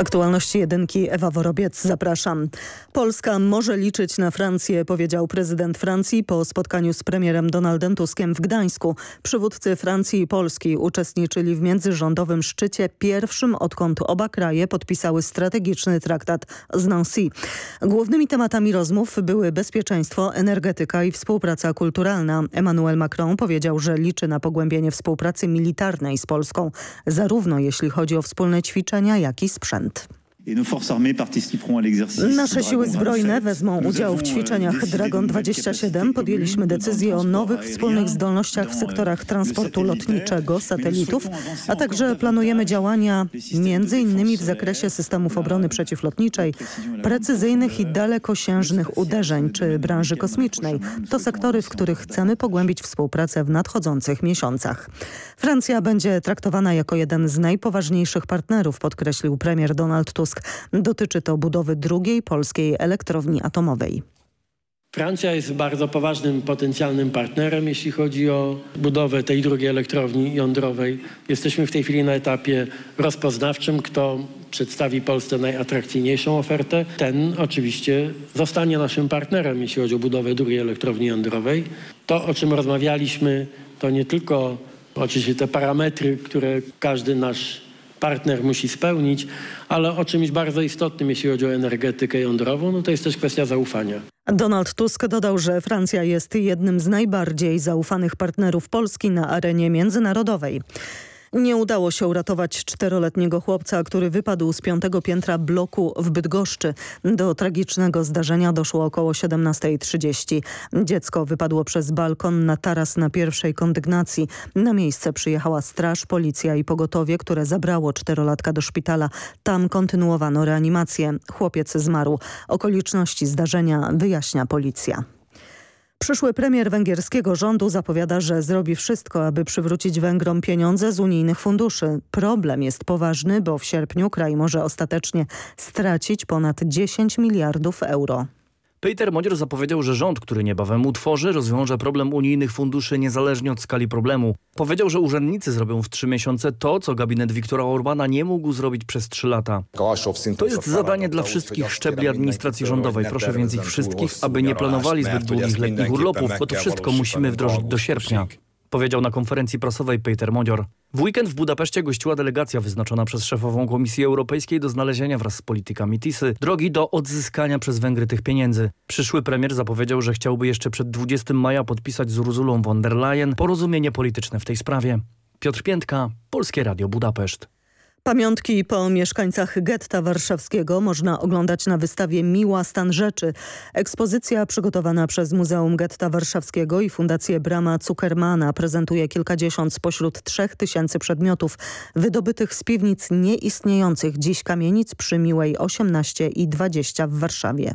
Aktualności jedynki Ewa Worobiec, zapraszam. Polska może liczyć na Francję, powiedział prezydent Francji po spotkaniu z premierem Donaldem Tuskiem w Gdańsku. Przywódcy Francji i Polski uczestniczyli w międzyrządowym szczycie, pierwszym odkąd oba kraje podpisały strategiczny traktat z Nancy. Głównymi tematami rozmów były bezpieczeństwo, energetyka i współpraca kulturalna. Emmanuel Macron powiedział, że liczy na pogłębienie współpracy militarnej z Polską, zarówno jeśli chodzi o wspólne ćwiczenia, jak i sprzęt. Land. Nasze siły zbrojne wezmą udział w ćwiczeniach Dragon 27. Podjęliśmy decyzję o nowych wspólnych zdolnościach w sektorach transportu lotniczego, satelitów, a także planujemy działania m.in. w zakresie systemów obrony przeciwlotniczej, precyzyjnych i dalekosiężnych uderzeń czy branży kosmicznej. To sektory, w których chcemy pogłębić współpracę w nadchodzących miesiącach. Francja będzie traktowana jako jeden z najpoważniejszych partnerów, podkreślił premier Donald Tusk. Dotyczy to budowy drugiej polskiej elektrowni atomowej. Francja jest bardzo poważnym potencjalnym partnerem, jeśli chodzi o budowę tej drugiej elektrowni jądrowej. Jesteśmy w tej chwili na etapie rozpoznawczym. Kto przedstawi Polsce najatrakcyjniejszą ofertę, ten oczywiście zostanie naszym partnerem, jeśli chodzi o budowę drugiej elektrowni jądrowej. To, o czym rozmawialiśmy, to nie tylko oczywiście te parametry, które każdy nasz partner musi spełnić, ale o czymś bardzo istotnym, jeśli chodzi o energetykę jądrową, no to jest też kwestia zaufania. Donald Tusk dodał, że Francja jest jednym z najbardziej zaufanych partnerów Polski na arenie międzynarodowej. Nie udało się uratować czteroletniego chłopca, który wypadł z piątego piętra bloku w Bydgoszczy. Do tragicznego zdarzenia doszło około 17.30. Dziecko wypadło przez balkon na taras na pierwszej kondygnacji. Na miejsce przyjechała straż, policja i pogotowie, które zabrało czterolatka do szpitala. Tam kontynuowano reanimację. Chłopiec zmarł. Okoliczności zdarzenia wyjaśnia policja. Przyszły premier węgierskiego rządu zapowiada, że zrobi wszystko, aby przywrócić Węgrom pieniądze z unijnych funduszy. Problem jest poważny, bo w sierpniu kraj może ostatecznie stracić ponad 10 miliardów euro. Peter Modior zapowiedział, że rząd, który niebawem utworzy, rozwiąże problem unijnych funduszy niezależnie od skali problemu. Powiedział, że urzędnicy zrobią w trzy miesiące to, co gabinet Viktora Orbana nie mógł zrobić przez trzy lata. To jest zadanie dla wszystkich szczebli administracji rządowej. Proszę więc ich wszystkich, aby nie planowali zbyt długich letnich urlopów, bo to wszystko musimy wdrożyć do sierpnia powiedział na konferencji prasowej Peter Modior. W weekend w Budapeszcie gościła delegacja wyznaczona przez szefową Komisji Europejskiej do znalezienia wraz z politykami TISY drogi do odzyskania przez Węgry tych pieniędzy. Przyszły premier zapowiedział, że chciałby jeszcze przed 20 maja podpisać z Urzulą von der Leyen porozumienie polityczne w tej sprawie. Piotr Piętka, Polskie Radio Budapeszt. Pamiątki po mieszkańcach getta warszawskiego można oglądać na wystawie Miła Stan Rzeczy. Ekspozycja przygotowana przez Muzeum Getta Warszawskiego i Fundację Brama Zuckermana prezentuje kilkadziesiąt spośród trzech tysięcy przedmiotów wydobytych z piwnic nieistniejących dziś kamienic przy Miłej 18 i 20 w Warszawie.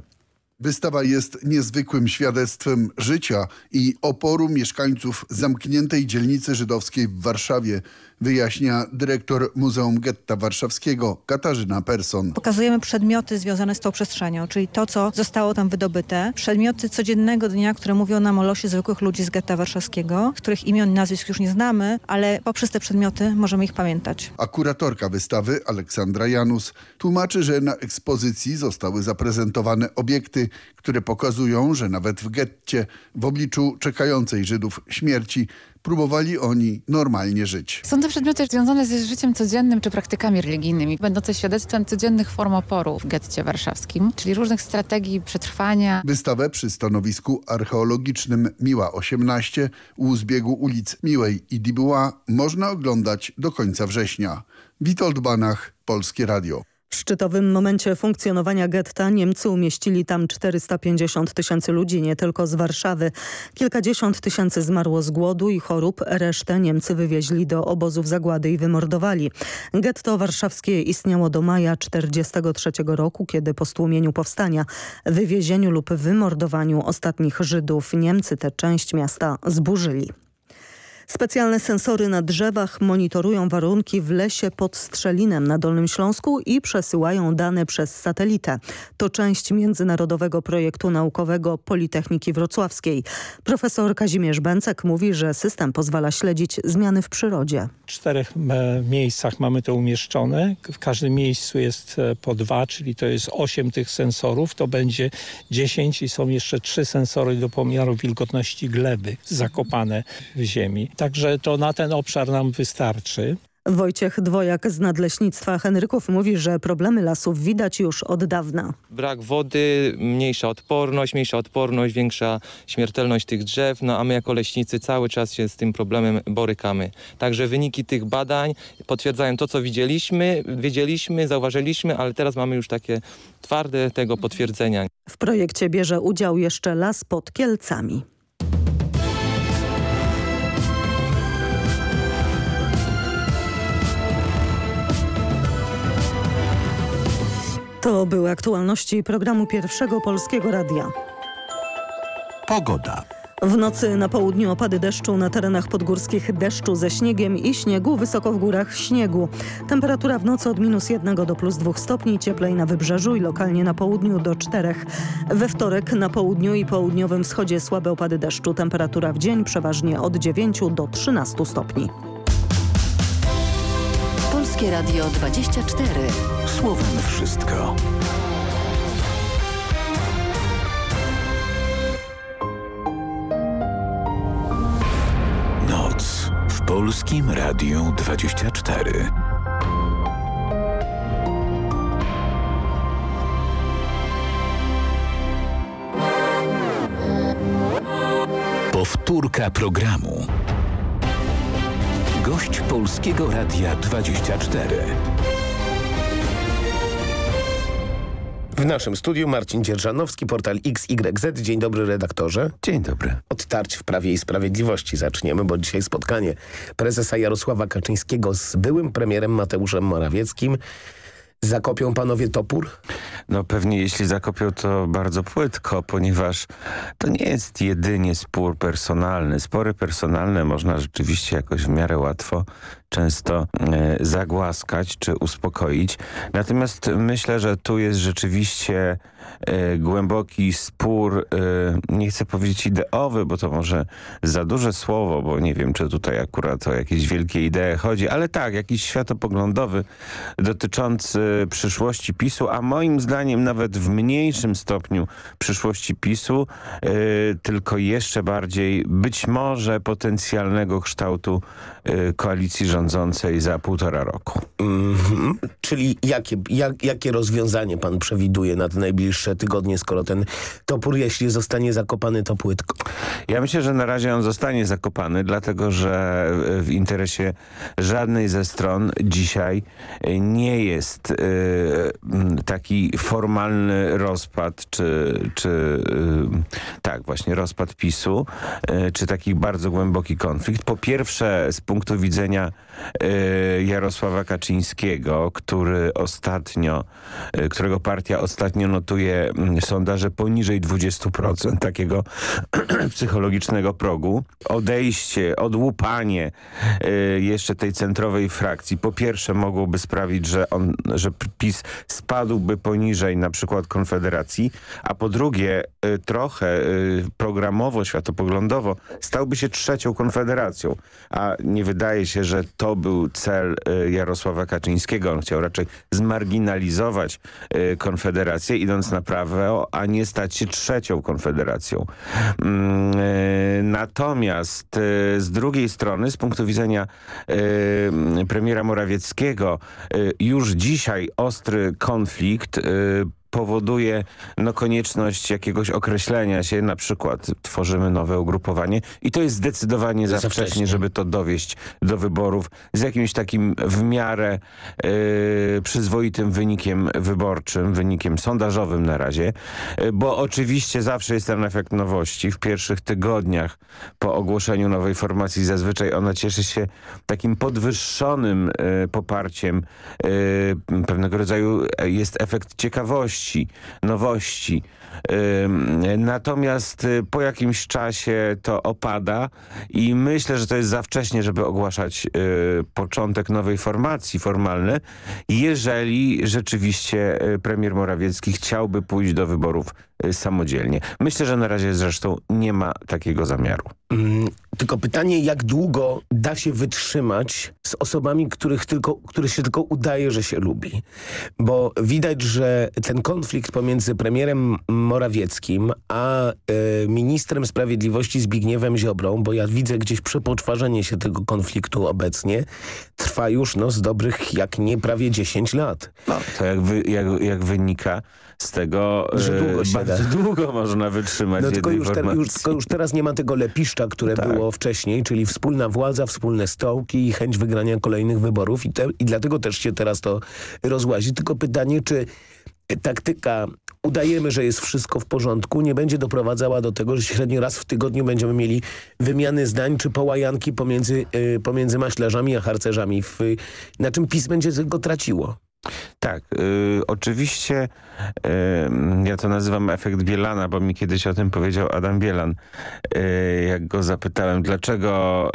Wystawa jest niezwykłym świadectwem życia i oporu mieszkańców zamkniętej dzielnicy żydowskiej w Warszawie, wyjaśnia dyrektor Muzeum Getta Warszawskiego Katarzyna Persson. Pokazujemy przedmioty związane z tą przestrzenią, czyli to, co zostało tam wydobyte. Przedmioty codziennego dnia, które mówią nam o losie zwykłych ludzi z Getta Warszawskiego, których imion i nazwisk już nie znamy, ale poprzez te przedmioty możemy ich pamiętać. A kuratorka wystawy Aleksandra Janus tłumaczy, że na ekspozycji zostały zaprezentowane obiekty, które pokazują, że nawet w getcie w obliczu czekającej Żydów śmierci próbowali oni normalnie żyć. Są to przedmioty związane z życiem codziennym czy praktykami religijnymi, będące świadectwem codziennych form oporu w getcie warszawskim, czyli różnych strategii przetrwania. Wystawę przy stanowisku archeologicznym Miła 18 u zbiegu ulic Miłej i Dibuła można oglądać do końca września. Witold Banach, Polskie Radio. W szczytowym momencie funkcjonowania getta Niemcy umieścili tam 450 tysięcy ludzi, nie tylko z Warszawy. Kilkadziesiąt tysięcy zmarło z głodu i chorób, resztę Niemcy wywieźli do obozów zagłady i wymordowali. Getto warszawskie istniało do maja 1943 roku, kiedy po stłumieniu powstania, wywiezieniu lub wymordowaniu ostatnich Żydów Niemcy tę część miasta zburzyli. Specjalne sensory na drzewach monitorują warunki w lesie pod Strzelinem na Dolnym Śląsku i przesyłają dane przez satelitę. To część międzynarodowego projektu naukowego Politechniki Wrocławskiej. Profesor Kazimierz Bęcek mówi, że system pozwala śledzić zmiany w przyrodzie. W czterech e, miejscach mamy to umieszczone. W każdym miejscu jest e, po dwa, czyli to jest osiem tych sensorów. To będzie 10 i są jeszcze trzy sensory do pomiaru wilgotności gleby zakopane w ziemi. Także to na ten obszar nam wystarczy. Wojciech Dwojak z Nadleśnictwa Henryków mówi, że problemy lasów widać już od dawna. Brak wody, mniejsza odporność, mniejsza odporność, większa śmiertelność tych drzew, no a my jako leśnicy cały czas się z tym problemem borykamy. Także wyniki tych badań potwierdzają to, co widzieliśmy, wiedzieliśmy, zauważyliśmy, ale teraz mamy już takie twarde tego potwierdzenia. W projekcie bierze udział jeszcze las pod Kielcami. To były aktualności programu Pierwszego Polskiego Radia. Pogoda. W nocy na południu opady deszczu, na terenach podgórskich deszczu ze śniegiem i śniegu, wysoko w górach śniegu. Temperatura w nocy od minus 1 do plus 2 stopni, cieplej na wybrzeżu i lokalnie na południu do 4. We wtorek na południu i południowym wschodzie słabe opady deszczu. Temperatura w dzień przeważnie od 9 do 13 stopni. Polskie Radio 24. Słowem wszystko. Noc w Polskim Radiu 24. Powtórka programu. Gość Polskiego Radia 24. W naszym studiu Marcin Dzierżanowski, portal XYZ. Dzień dobry redaktorze. Dzień dobry. Od tarć w Prawie i Sprawiedliwości zaczniemy, bo dzisiaj spotkanie prezesa Jarosława Kaczyńskiego z byłym premierem Mateuszem Morawieckim. Zakopią panowie topór? No pewnie jeśli zakopią to bardzo płytko, ponieważ to nie jest jedynie spór personalny. Spory personalne można rzeczywiście jakoś w miarę łatwo często e, zagłaskać czy uspokoić. Natomiast myślę, że tu jest rzeczywiście głęboki spór, e, nie chcę powiedzieć ideowy, bo to może za duże słowo, bo nie wiem, czy tutaj akurat o jakieś wielkie idee chodzi, ale tak, jakiś światopoglądowy dotyczący przyszłości PiSu, a moim zdaniem nawet w mniejszym stopniu przyszłości PiSu, e, tylko jeszcze bardziej być może potencjalnego kształtu e, koalicji rządzącej za półtora roku. Mhm. Czyli jakie, jak, jakie rozwiązanie pan przewiduje na te najbliższe tygodnie, skoro ten topór, jeśli zostanie zakopany, to płytko? Ja myślę, że na razie on zostanie zakopany, dlatego że w interesie żadnej ze stron dzisiaj nie jest y, taki formalny rozpad, czy, czy y, tak, właśnie rozpad PiSu, y, czy taki bardzo głęboki konflikt. Po pierwsze, z punktu widzenia Jarosława Kaczyńskiego, który ostatnio, którego partia ostatnio notuje sondaże poniżej 20%, takiego psychologicznego progu. Odejście, odłupanie jeszcze tej centrowej frakcji, po pierwsze mogłoby sprawić, że, on, że PiS spadłby poniżej na przykład Konfederacji, a po drugie trochę programowo, światopoglądowo stałby się trzecią Konfederacją, a nie wydaje się, że to był cel Jarosława Kaczyńskiego. On chciał raczej zmarginalizować Konfederację, idąc na prawo, a nie stać się trzecią Konfederacją. Natomiast z drugiej strony, z punktu widzenia premiera Morawieckiego, już dzisiaj ostry konflikt powoduje no, konieczność jakiegoś określenia się, na przykład tworzymy nowe ugrupowanie i to jest zdecydowanie za, Za wcześnie, wcześnie. żeby to dowieść do wyborów z jakimś takim w miarę y, przyzwoitym wynikiem wyborczym, wynikiem sondażowym na razie, y, bo oczywiście zawsze jest ten efekt nowości. W pierwszych tygodniach po ogłoszeniu nowej formacji zazwyczaj ona cieszy się takim podwyższonym y, poparciem. Y, pewnego rodzaju jest efekt ciekawości, świeżości, nowości. Natomiast y, po jakimś czasie to opada i myślę, że to jest za wcześnie, żeby ogłaszać y, początek nowej formacji formalny, jeżeli rzeczywiście y, premier Morawiecki chciałby pójść do wyborów samodzielnie. Myślę, że na razie zresztą nie ma takiego zamiaru. Mm, tylko pytanie, jak długo da się wytrzymać z osobami, których, tylko, których się tylko udaje, że się lubi. Bo widać, że ten konflikt pomiędzy premierem Morawieckim a y, ministrem sprawiedliwości Zbigniewem Ziobrą, bo ja widzę gdzieś przepoczwarzenie się tego konfliktu obecnie, trwa już no, z dobrych jak nie prawie 10 lat. No, to jak, wy, jak, jak wynika z tego, że długo e, bardzo da. długo można wytrzymać no, tylko już, już, tylko już teraz nie ma tego lepiszcza, które tak. było wcześniej, czyli wspólna władza, wspólne stołki i chęć wygrania kolejnych wyborów i, te, i dlatego też się teraz to rozłazi. Tylko pytanie, czy taktyka udajemy, że jest wszystko w porządku, nie będzie doprowadzała do tego, że średnio raz w tygodniu będziemy mieli wymiany zdań czy połajanki pomiędzy, y, pomiędzy maślarzami a harcerzami, w, na czym PiS będzie tylko traciło. Tak, y, oczywiście y, ja to nazywam efekt Bielana, bo mi kiedyś o tym powiedział Adam Bielan, y, jak go zapytałem, dlaczego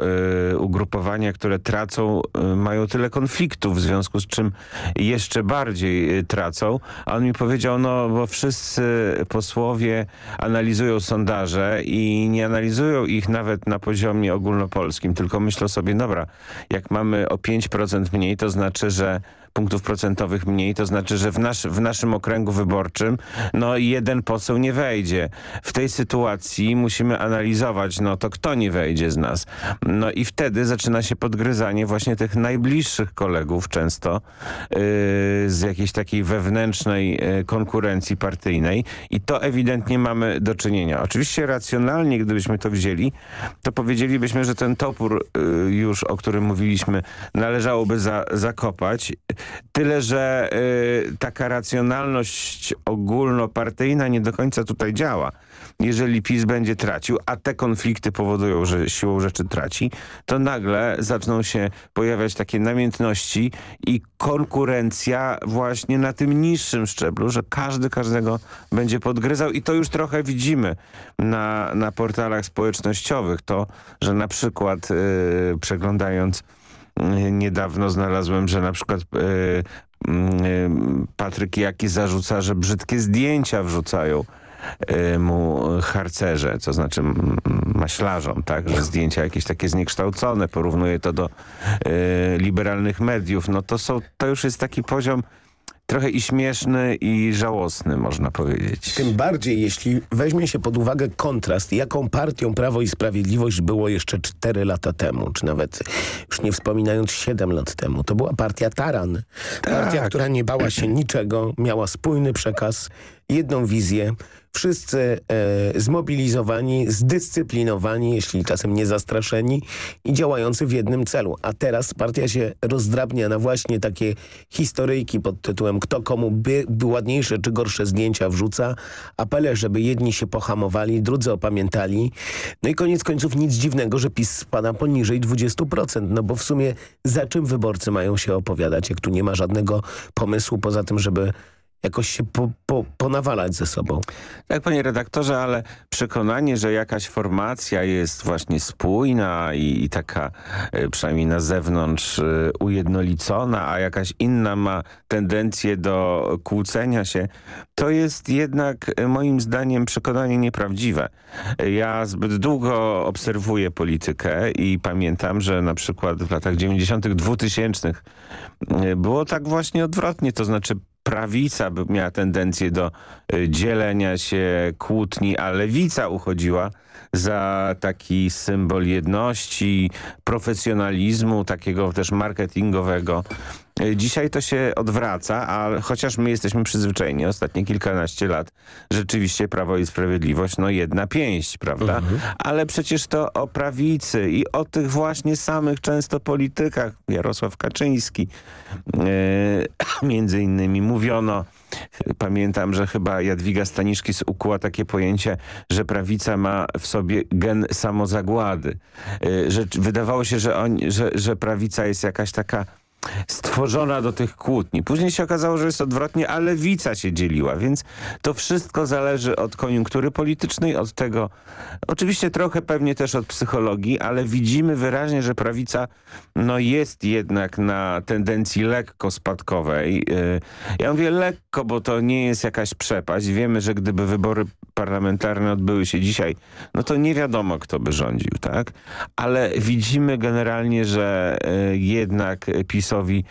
y, ugrupowania, które tracą, y, mają tyle konfliktów, w związku z czym jeszcze bardziej y, tracą, a on mi powiedział, no bo wszyscy posłowie analizują sondaże i nie analizują ich nawet na poziomie ogólnopolskim, tylko myślą sobie, dobra, jak mamy o 5% mniej, to znaczy, że punktów procentowych mniej, to znaczy, że w, nasz, w naszym okręgu wyborczym no jeden poseł nie wejdzie. W tej sytuacji musimy analizować, no to kto nie wejdzie z nas. No i wtedy zaczyna się podgryzanie właśnie tych najbliższych kolegów często yy, z jakiejś takiej wewnętrznej yy, konkurencji partyjnej i to ewidentnie mamy do czynienia. Oczywiście racjonalnie, gdybyśmy to wzięli, to powiedzielibyśmy, że ten topór yy, już, o którym mówiliśmy, należałoby za, zakopać Tyle, że taka racjonalność ogólnopartyjna nie do końca tutaj działa. Jeżeli PiS będzie tracił, a te konflikty powodują, że siłą rzeczy traci, to nagle zaczną się pojawiać takie namiętności i konkurencja właśnie na tym niższym szczeblu, że każdy każdego będzie podgryzał i to już trochę widzimy na, na portalach społecznościowych. To, że na przykład yy, przeglądając niedawno znalazłem, że na przykład e, Patryk Jaki zarzuca, że brzydkie zdjęcia wrzucają e, mu harcerze, co znaczy maślarzom, tak, że zdjęcia jakieś takie zniekształcone, porównuje to do liberalnych mediów, no to są, to już jest taki poziom trochę i śmieszny i żałosny, można powiedzieć. Tym bardziej, jeśli weźmie się pod uwagę kontrast, jaką partią Prawo i Sprawiedliwość było jeszcze 4 lata temu, czy nawet już nie wspominając 7 lat temu. To była partia Taran. Partia, tak. która nie bała się niczego, miała spójny przekaz, jedną wizję, wszyscy e, zmobilizowani, zdyscyplinowani, jeśli czasem nie zastraszeni i działający w jednym celu. A teraz partia się rozdrabnia na właśnie takie historyjki pod tytułem kto komu by, by ładniejsze czy gorsze zdjęcia wrzuca, apele, żeby jedni się pohamowali, drudzy opamiętali. No i koniec końców nic dziwnego, że PiS spada poniżej 20%, no bo w sumie za czym wyborcy mają się opowiadać, jak tu nie ma żadnego pomysłu poza tym, żeby jakoś się po, po, ponawalać ze sobą. Tak, panie redaktorze, ale przekonanie, że jakaś formacja jest właśnie spójna i, i taka y, przynajmniej na zewnątrz y, ujednolicona, a jakaś inna ma tendencję do kłócenia się, to jest jednak y, moim zdaniem przekonanie nieprawdziwe. Ja zbyt długo obserwuję politykę i pamiętam, że na przykład w latach 90 2000 było tak właśnie odwrotnie, to znaczy prawica miała tendencję do y, dzielenia się, kłótni, a lewica uchodziła za taki symbol jedności, profesjonalizmu, takiego też marketingowego. Dzisiaj to się odwraca, a chociaż my jesteśmy przyzwyczajeni ostatnie kilkanaście lat, rzeczywiście Prawo i Sprawiedliwość, no jedna pięść, prawda? Mhm. Ale przecież to o prawicy i o tych właśnie samych często politykach, Jarosław Kaczyński yy, między innymi mówiono, Pamiętam, że chyba Jadwiga Staniszkis ukuła takie pojęcie, że prawica ma w sobie gen samozagłady. Że wydawało się, że, on, że, że prawica jest jakaś taka stworzona do tych kłótni. Później się okazało, że jest odwrotnie, a lewica się dzieliła, więc to wszystko zależy od koniunktury politycznej, od tego, oczywiście trochę pewnie też od psychologii, ale widzimy wyraźnie, że prawica no jest jednak na tendencji lekko spadkowej. Yy, Ja mówię lekko, bo to nie jest jakaś przepaść. Wiemy, że gdyby wybory parlamentarne odbyły się dzisiaj, no to nie wiadomo, kto by rządził, tak? Ale widzimy generalnie, że e, jednak PiSowi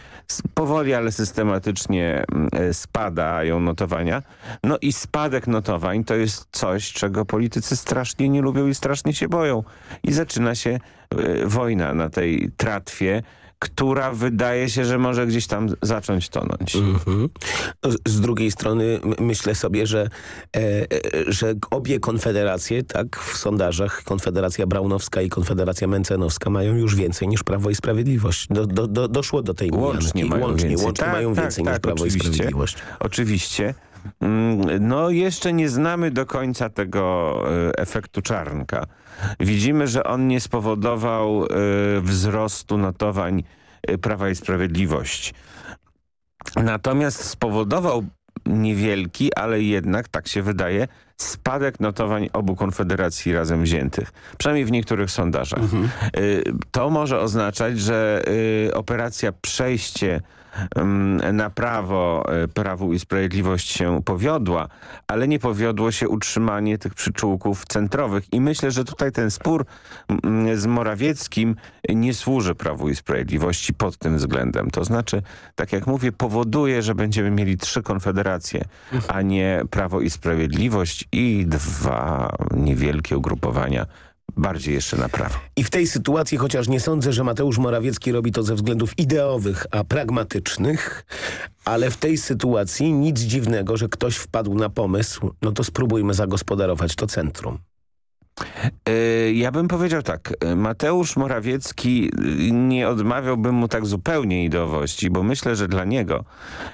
powoli, ale systematycznie mm, e, spadają notowania. No i spadek notowań to jest coś, czego politycy strasznie nie lubią i strasznie się boją. I zaczyna się e, wojna na tej tratwie, która wydaje się, że może gdzieś tam zacząć tonąć. Mhm. No, z- drugiej strony myślę sobie, że, e, e, że obie konfederacje, tak, w sondażach, Konfederacja Braunowska i Konfederacja Mencenowska mają już więcej niż Prawo i Sprawiedliwość. Do, do, do, doszło do tej Łącznie mianki. mają łącznie, więcej. łącznie Tak, mają tak, więcej tak, niż Prawo oczywiście. i Sprawiedliwość. Oczywiście. Mm, No jeszcze nie znamy do końca tego e, efektu czarnka. Widzimy, że on nie spowodował e, wzrostu notowań e, Prawa i Sprawiedliwości. Natomiast spowodował niewielki, ale jednak, tak się wydaje, spadek notowań obu konfederacji razem wziętych. Przynajmniej w niektórych sondażach. Y, To może oznaczać, że operacja przejście na prawo y, Prawu i Sprawiedliwość się powiodła, ale nie powiodło się utrzymanie tych przyczółków centrowych. I myślę, że tutaj ten spór z Morawieckim nie służy Prawu i Sprawiedliwości pod tym względem. To znaczy, tak jak mówię, powoduje, że będziemy mieli trzy konfederacje, a nie Prawo i Sprawiedliwość i dwa niewielkie ugrupowania bardziej jeszcze na prawo. I w tej sytuacji, chociaż nie sądzę, że Mateusz Morawiecki robi to ze względów ideowych, a pragmatycznych, ale w tej sytuacji nic dziwnego, że ktoś wpadł na pomysł, no to spróbujmy zagospodarować to centrum. Y, Ja bym powiedział tak, y, Mateusz Morawiecki y, nie odmawiałbym mu tak zupełnie ideowości, bo myślę, że dla niego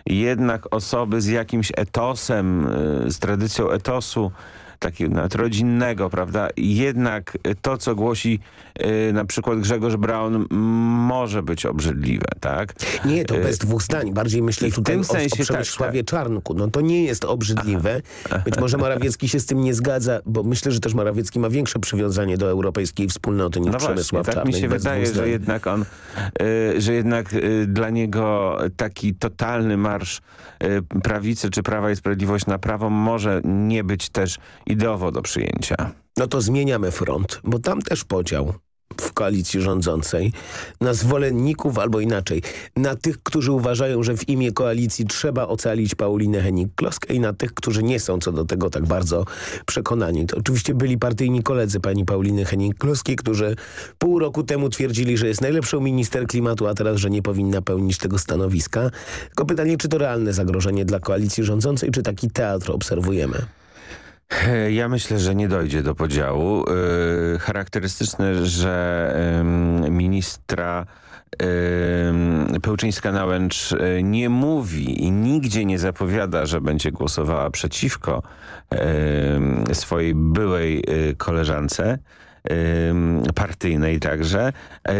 jednak osoby z jakimś etosem, z tradycją etosu, takiego nawet rodzinnego, prawda, jednak to, co głosi y, na przykład Grzegorz Braun, m, może być obrzydliwe, tak? Nie, to Y, bez dwóch zdań. Bardziej myślę i w tutaj tym o, sensie o tak, Przemysławie Czarnku. No to nie jest obrzydliwe. Być może Morawiecki się z tym nie zgadza, bo myślę, że też Morawiecki ma większe przywiązanie do europejskiej wspólnoty niż No właśnie, Przemysław tak Czarnek. mi się wydaje, że jednak on, y, że jednak y, dla niego taki totalny marsz y, prawicy czy Prawa i Sprawiedliwość na prawo może nie być też ideowo do przyjęcia. No to zmieniamy front, bo tam też podział w koalicji rządzącej na zwolenników albo inaczej, na tych, którzy uważają, że w imię koalicji trzeba ocalić Paulinę Henik-Kloskę i na tych, którzy nie są co do tego tak bardzo przekonani. To oczywiście byli partyjni koledzy pani Pauliny Henik-Kloskiej, którzy pół roku temu twierdzili, że jest najlepszą minister klimatu, a teraz, że nie powinna pełnić tego stanowiska. Tylko pytanie, czy to realne zagrożenie dla koalicji rządzącej, czy taki teatr obserwujemy? Ja myślę, że nie dojdzie do podziału. E, Charakterystyczne, że ministra Pełczyńska-Nałęcz e, nie mówi i nigdzie nie zapowiada, że będzie głosowała przeciwko swojej byłej e, koleżance partyjnej także,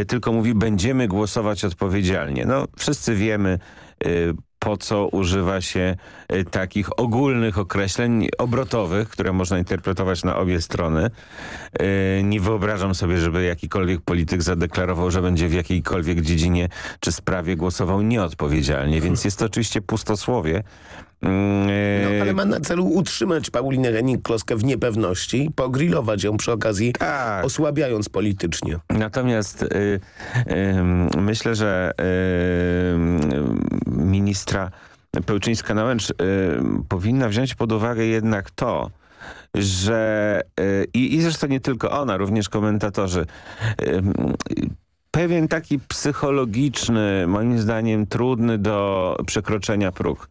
tylko mówi będziemy głosować odpowiedzialnie. No wszyscy wiemy po co używa się e, takich ogólnych określeń obrotowych, które można interpretować na obie strony. E, Nie wyobrażam sobie, żeby jakikolwiek polityk zadeklarował, że będzie w jakiejkolwiek dziedzinie czy sprawie głosował nieodpowiedzialnie, więc jest to oczywiście pustosłowie. Mm, e, No, ale ma na celu utrzymać Paulinę Henik-Kloskę w niepewności, pogrillować ją przy okazji, Tak. osłabiając politycznie. Natomiast y, y, myślę, że y, ministra Pełczyńska-Nałęcz y, powinna wziąć pod uwagę jednak to, że y, i, i zresztą nie tylko ona, również komentatorzy, y, pewien taki psychologiczny, moim zdaniem trudny do przekroczenia próg.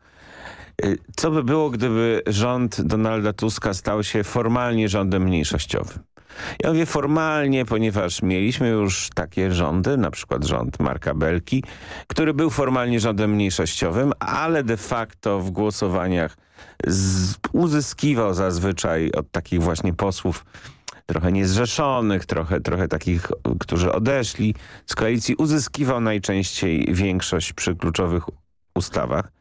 Co by było, gdyby rząd Donalda Tuska stał się formalnie rządem mniejszościowym? Ja mówię formalnie, ponieważ mieliśmy już takie rządy, na przykład rząd Marka Belki, który był formalnie rządem mniejszościowym, ale de facto w głosowaniach uzyskiwał zazwyczaj od takich właśnie posłów trochę niezrzeszonych, trochę, trochę takich, którzy odeszli z koalicji, uzyskiwał najczęściej większość przy kluczowych ustawach.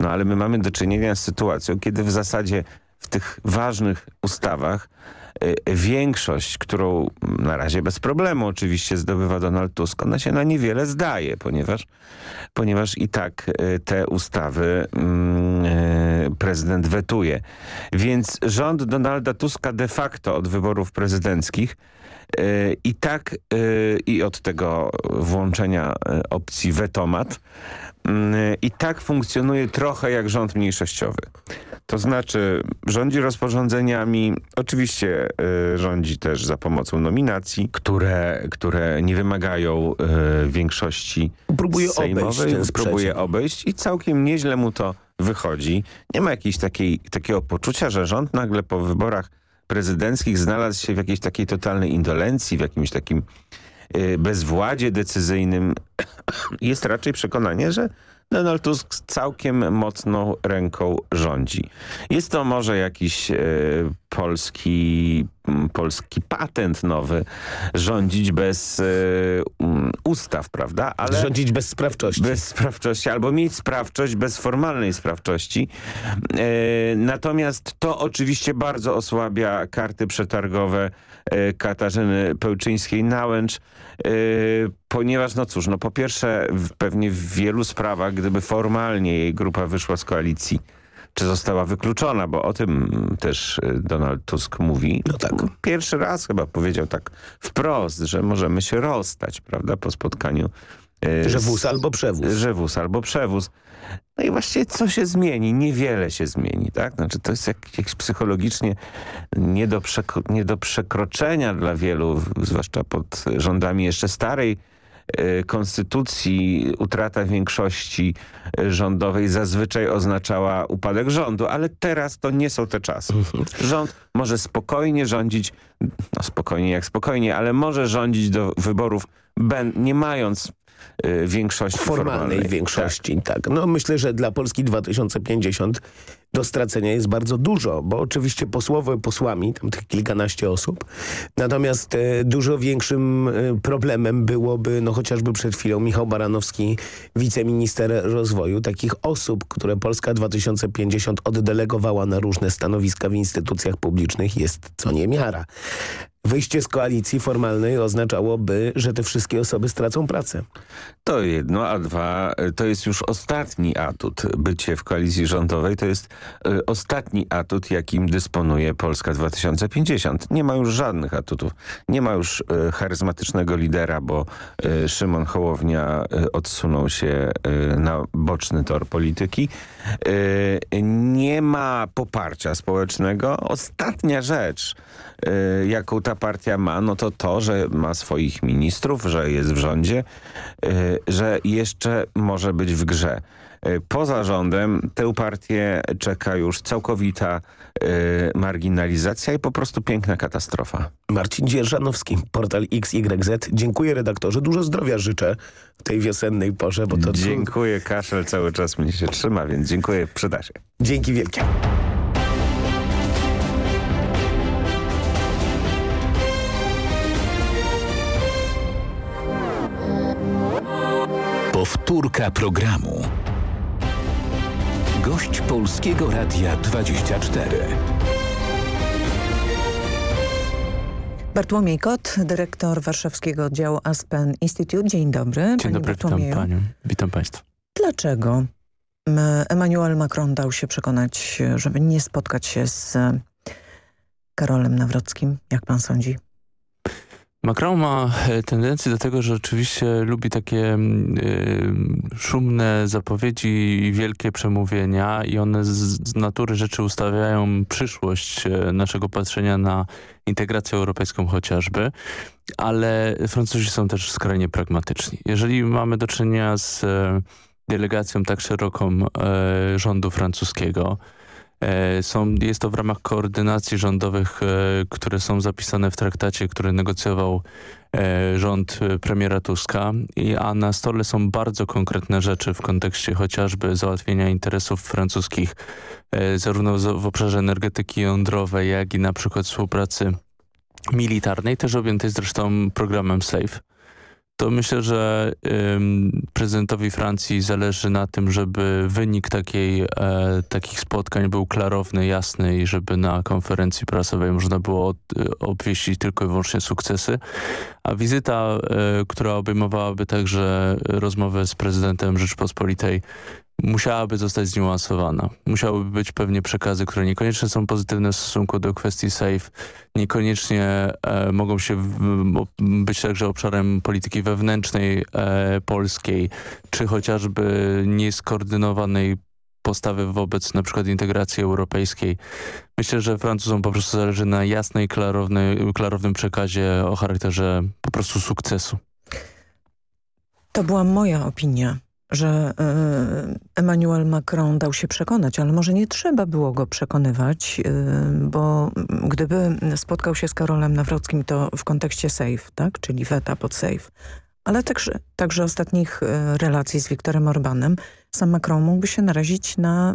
No ale my mamy do czynienia z sytuacją, kiedy w zasadzie w tych ważnych ustawach większość, którą na razie bez problemu oczywiście zdobywa Donald Tusk, ona się na niewiele zdaje, ponieważ, ponieważ i tak y, te ustawy mm, y, prezydent wetuje. Więc rząd Donalda Tuska de facto od wyborów prezydenckich i tak i od tego włączenia opcji wetomat i tak funkcjonuje trochę jak rząd mniejszościowy. To znaczy rządzi rozporządzeniami, oczywiście y, rządzi też za pomocą nominacji, które, które nie wymagają y, większości próbuje sejmowej. Obejść próbuje obejść i całkiem nieźle mu to wychodzi. Nie ma jakiejś takiej, takiego poczucia, że rząd nagle po wyborach prezydenckich znalazł się w jakiejś takiej totalnej indolencji, w jakimś takim bezwładzie decyzyjnym. Jest raczej przekonanie, że Donald Tusk całkiem mocną ręką rządzi. Jest to może jakiś e, polski, polski patent nowy, rządzić bez e, ustaw, prawda? Ale rządzić bez sprawczości. Bez sprawczości, albo mieć sprawczość bez formalnej sprawczości. Natomiast to oczywiście bardzo osłabia karty przetargowe Katarzyny Pełczyńskiej-Nałęcz, e, ponieważ, no cóż, no po pierwsze pewnie w wielu sprawach, gdyby formalnie jej grupa wyszła z koalicji, czy została wykluczona, bo o tym też y, Donald Tusk mówi. No tak. Pierwszy raz chyba powiedział tak wprost, że możemy się rozstać, prawda, po spotkaniu. Że wóz albo przewóz. Że wóz albo przewóz. No i właściwie co się zmieni? Niewiele się zmieni, tak? Znaczy to jest jakieś psychologicznie nie do, nie do przekroczenia dla wielu, zwłaszcza pod rządami jeszcze starej E, konstytucji utrata większości rządowej zazwyczaj oznaczała upadek rządu, ale teraz to nie są te czasy. Rząd może spokojnie rządzić, no spokojnie jak spokojnie, ale może rządzić do wyborów nie mając większości formalnej. formalnej większości, tak. tak. No myślę, że dla Polski 2050 do stracenia jest bardzo dużo, bo oczywiście posłowie posłami, tam tych kilkanaście osób, natomiast e, dużo większym e, problemem byłoby, no chociażby przed chwilą Michał Baranowski, wiceminister rozwoju, takich osób, które Polska 2050 oddelegowała na różne stanowiska w instytucjach publicznych jest co niemiara. Wyjście z koalicji formalnej oznaczałoby, że te wszystkie osoby stracą pracę. To jedno, a dwa, to jest już ostatni atut. Bycie w koalicji rządowej to jest y, ostatni atut, jakim dysponuje Polska 2050. Nie ma już żadnych atutów. Nie ma już y, charyzmatycznego lidera, bo y, Szymon Hołownia y, odsunął się y, na boczny tor polityki. Y, nie ma poparcia społecznego. Ostatnia rzecz, Y, jaką ta partia ma, no to to, że ma swoich ministrów, że jest w rządzie, y, że jeszcze może być w grze. Y, poza rządem tę partię czeka już całkowita marginalizacja i po prostu piękna katastrofa. Marcin Dzierżanowski, portal XYZ. Dziękuję redaktorze. Dużo zdrowia życzę w tej wiosennej porze. Bo to dziękuję. Kaszel cały czas mnie się trzyma, więc dziękuję. Przyda się. Dzięki wielkie. Powtórka programu. Gość Polskiego Radia 24. Bartłomiej Kot, dyrektor warszawskiego oddziału Aspen Institute. Dzień dobry. Dzień Pani dobry, witam Panią. Witam Państwa. Dlaczego Emmanuel Macron dał się przekonać, żeby nie spotkać się z Karolem Nawrockim? Jak Pan sądzi? Macron ma e, tendencję do tego, że oczywiście lubi takie y, szumne zapowiedzi i wielkie przemówienia i one z, z, natury rzeczy ustawiają przyszłość e, naszego patrzenia na integrację europejską chociażby, ale Francuzi są też skrajnie pragmatyczni. Jeżeli mamy do czynienia z delegacją tak szeroką y, rządu francuskiego, są, jest to w ramach koordynacji rządowych, e, które są zapisane w traktacie, który negocjował e, rząd premiera Tuska, a na stole są bardzo konkretne rzeczy w kontekście chociażby załatwienia interesów francuskich, zarówno w obszarze energetyki jądrowej, jak i na przykład współpracy militarnej, też objętej zresztą programem SAFE to myślę, że ym, prezydentowi Francji zależy na tym, żeby wynik takiej, e, takich spotkań był klarowny, jasny i żeby na konferencji prasowej można było od, obwieścić tylko i wyłącznie sukcesy. A wizyta, e, która obejmowałaby także rozmowę z prezydentem Rzeczpospolitej musiałaby zostać zniuansowana. Musiałyby być pewnie przekazy, które niekoniecznie są pozytywne w stosunku do kwestii SAFE, niekoniecznie e, mogą się w, być także obszarem polityki wewnętrznej e, polskiej, czy chociażby nieskoordynowanej postawy wobec na przykład integracji europejskiej. Myślę, że Francuzom po prostu zależy na jasnej, klarownej, klarownym przekazie o charakterze po prostu sukcesu. To była moja opinia że e, Emmanuel Macron dał się przekonać, ale może nie trzeba było go przekonywać, e, bo gdyby spotkał się z Karolem Nawrockim, to w kontekście SAFE, tak? czyli weta pod SAFE, ale także, także ostatnich e, relacji z Viktorem Orbanem, sam Macron mógłby się narazić na,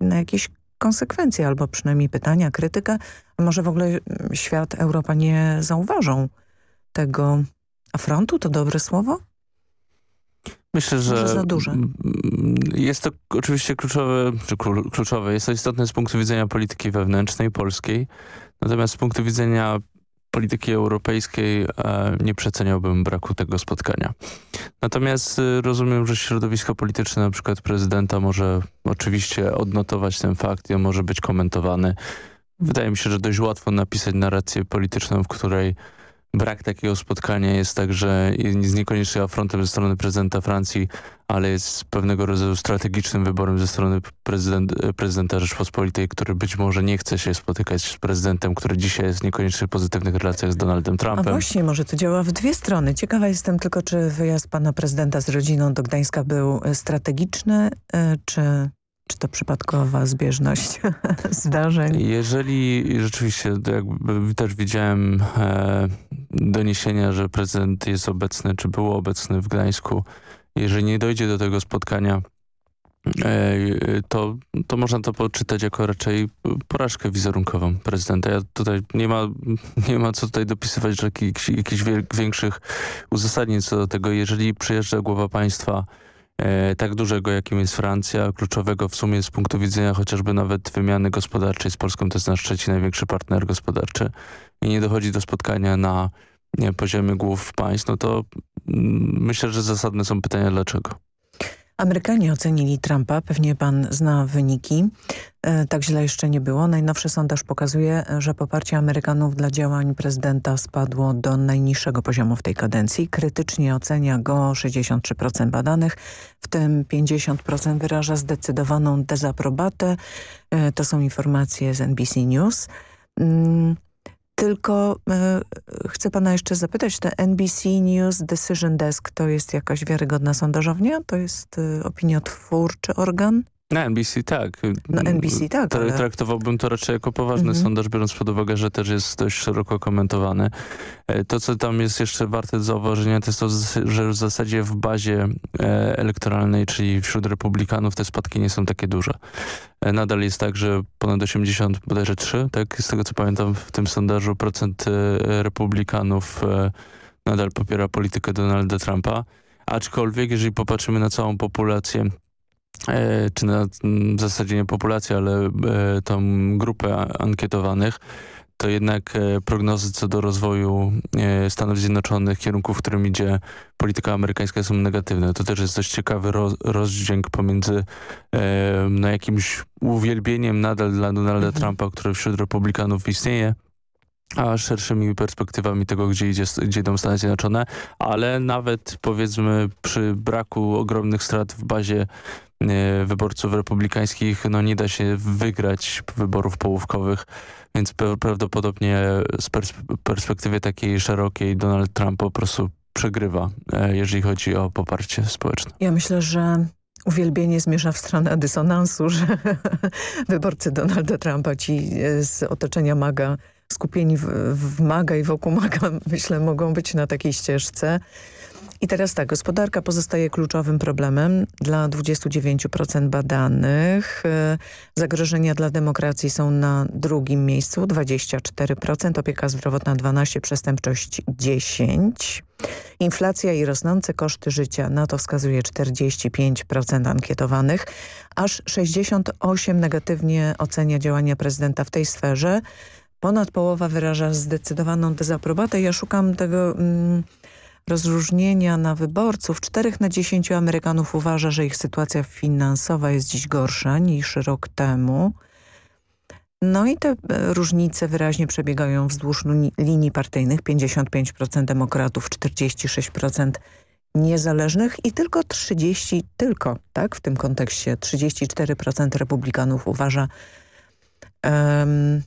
na jakieś konsekwencje, albo przynajmniej pytania, krytykę, może w ogóle świat, Europa nie zauważą tego afrontu, to dobre słowo? Myślę, że za duże. jest to oczywiście kluczowe, czy kluczowe, jest to istotne z punktu widzenia polityki wewnętrznej polskiej, natomiast z punktu widzenia polityki europejskiej e, nie przeceniałbym braku tego spotkania. Natomiast e, rozumiem, że środowisko polityczne, na przykład prezydenta może oczywiście odnotować ten fakt i on może być komentowany. Wydaje mi się, że dość łatwo napisać narrację polityczną, w której brak takiego spotkania jest także jest niekoniecznie afrontem ze strony prezydenta Francji, ale jest pewnego rodzaju strategicznym wyborem ze strony prezydent, prezydenta Rzeczpospolitej, który być może nie chce się spotykać z prezydentem, który dzisiaj jest w niekoniecznie pozytywnych relacjach z Donaldem Trumpem. A właśnie, może to działa w dwie strony. Ciekawa jestem tylko, czy wyjazd pana prezydenta z rodziną do Gdańska był strategiczny, e, czy czy to przypadkowa zbieżność zdarzeń? Jeżeli rzeczywiście, jakby też widziałem e, doniesienia, że prezydent jest obecny, czy był obecny w Gdańsku, jeżeli nie dojdzie do tego spotkania, e, to, to można to poczytać jako raczej porażkę wizerunkową prezydenta. Ja tutaj nie ma, nie ma co tutaj dopisywać jakichś, jakichś większych uzasadnień co do tego. Jeżeli przyjeżdża głowa państwa tak dużego, jakim jest Francja, kluczowego w sumie z punktu widzenia chociażby nawet wymiany gospodarczej z Polską, to jest nasz trzeci największy partner gospodarczy i nie dochodzi do spotkania na nie, poziomie głów państw, no to mm, myślę, że zasadne są pytania dlaczego. Amerykanie ocenili Trumpa, pewnie pan zna wyniki. E, tak źle jeszcze nie było. Najnowszy sondaż pokazuje, że poparcie Amerykanów dla działań prezydenta spadło do najniższego poziomu w tej kadencji. Krytycznie ocenia go 63% badanych, w tym 50% wyraża zdecydowaną dezaprobatę. E, to są informacje z NBC News. Tylko e, chcę pana jeszcze zapytać, te NBC News Decision Desk to jest jakaś wiarygodna sondażownia? To jest e, opiniotwórczy organ? Na NBC tak. Na NBC tak, ale... Traktowałbym to raczej jako poważny mhm. sondaż, biorąc pod uwagę, że też jest dość szeroko komentowany. E, to, co tam jest jeszcze warte zauważenia, to jest to, że w zasadzie w bazie e, elektoralnej, czyli wśród republikanów te spadki nie są takie duże. E, nadal jest tak, że ponad 80, bodajże 3, tak, z tego co pamiętam w tym sondażu procent republikanów nadal popiera politykę Donalda Trumpa. Aczkolwiek, jeżeli popatrzymy na całą populację czy na w zasadzie nie populację, ale e, tą grupę ankietowanych, to jednak e, prognozy co do rozwoju Stanów Zjednoczonych, kierunków, w którym idzie polityka amerykańska są negatywne. To też jest dość ciekawy rozdźwięk pomiędzy no, jakimś uwielbieniem nadal dla Donalda mhm. Trumpa, który wśród republikanów istnieje, a szerszymi perspektywami tego, gdzie, idzie, gdzie idą Stany Zjednoczone, ale nawet powiedzmy przy braku ogromnych strat w bazie E, wyborców republikańskich no nie da się wygrać wyborów połówkowych, więc prawdopodobnie z pers perspektywy takiej szerokiej Donald Trump po prostu przegrywa, e, jeżeli chodzi o poparcie społeczne. Ja myślę, że uwielbienie zmierza w stronę dysonansu, że wyborcy Donalda Trumpa, ci e, z otoczenia MAGA, skupieni w, w MAGA i wokół MAGA, myślę, mogą być na takiej ścieżce I teraz tak, gospodarka pozostaje kluczowym problemem dla 29% badanych. E, Zagrożenia dla demokracji są na drugim miejscu, 24%, opieka zdrowotna 12%, przestępczość 10%. Inflacja i rosnące koszty życia, na to wskazuje 45% ankietowanych. Aż 68 negatywnie ocenia działania prezydenta w tej sferze. Ponad połowa wyraża zdecydowaną dezaprobatę. Ja szukam tego... Mm, rozróżnienia na wyborców. Czterech na dziesięciu Amerykanów uważa, że ich sytuacja finansowa jest dziś gorsza niż rok temu. No i te e, różnice wyraźnie przebiegają wzdłuż linii partyjnych. 55% demokratów, 46% niezależnych i tylko 30, tylko tak w tym kontekście 34% republikanów uważa um,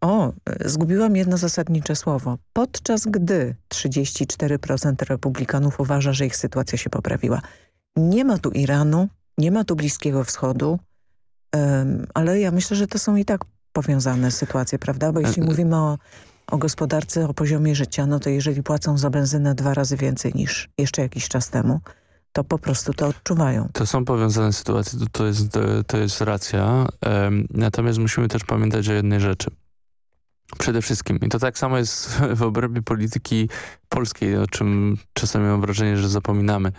o, zgubiłam jedno zasadnicze słowo. Podczas gdy 34% republikanów uważa, że ich sytuacja się poprawiła. Nie ma tu Iranu, nie ma tu Bliskiego Wschodu, um, ale ja myślę, że to są i tak powiązane sytuacje, prawda? Bo jeśli e, e. mówimy o, o gospodarce, o poziomie życia, no to jeżeli płacą za benzynę dwa razy więcej niż jeszcze jakiś czas temu, to po prostu to odczuwają. To są powiązane sytuacje, to, jest, to, jest racja. Natomiast musimy też pamiętać o jednej rzeczy. Przede wszystkim. I to tak samo jest w obrębie polityki polskiej, o czym czasami mam wrażenie, że zapominamy.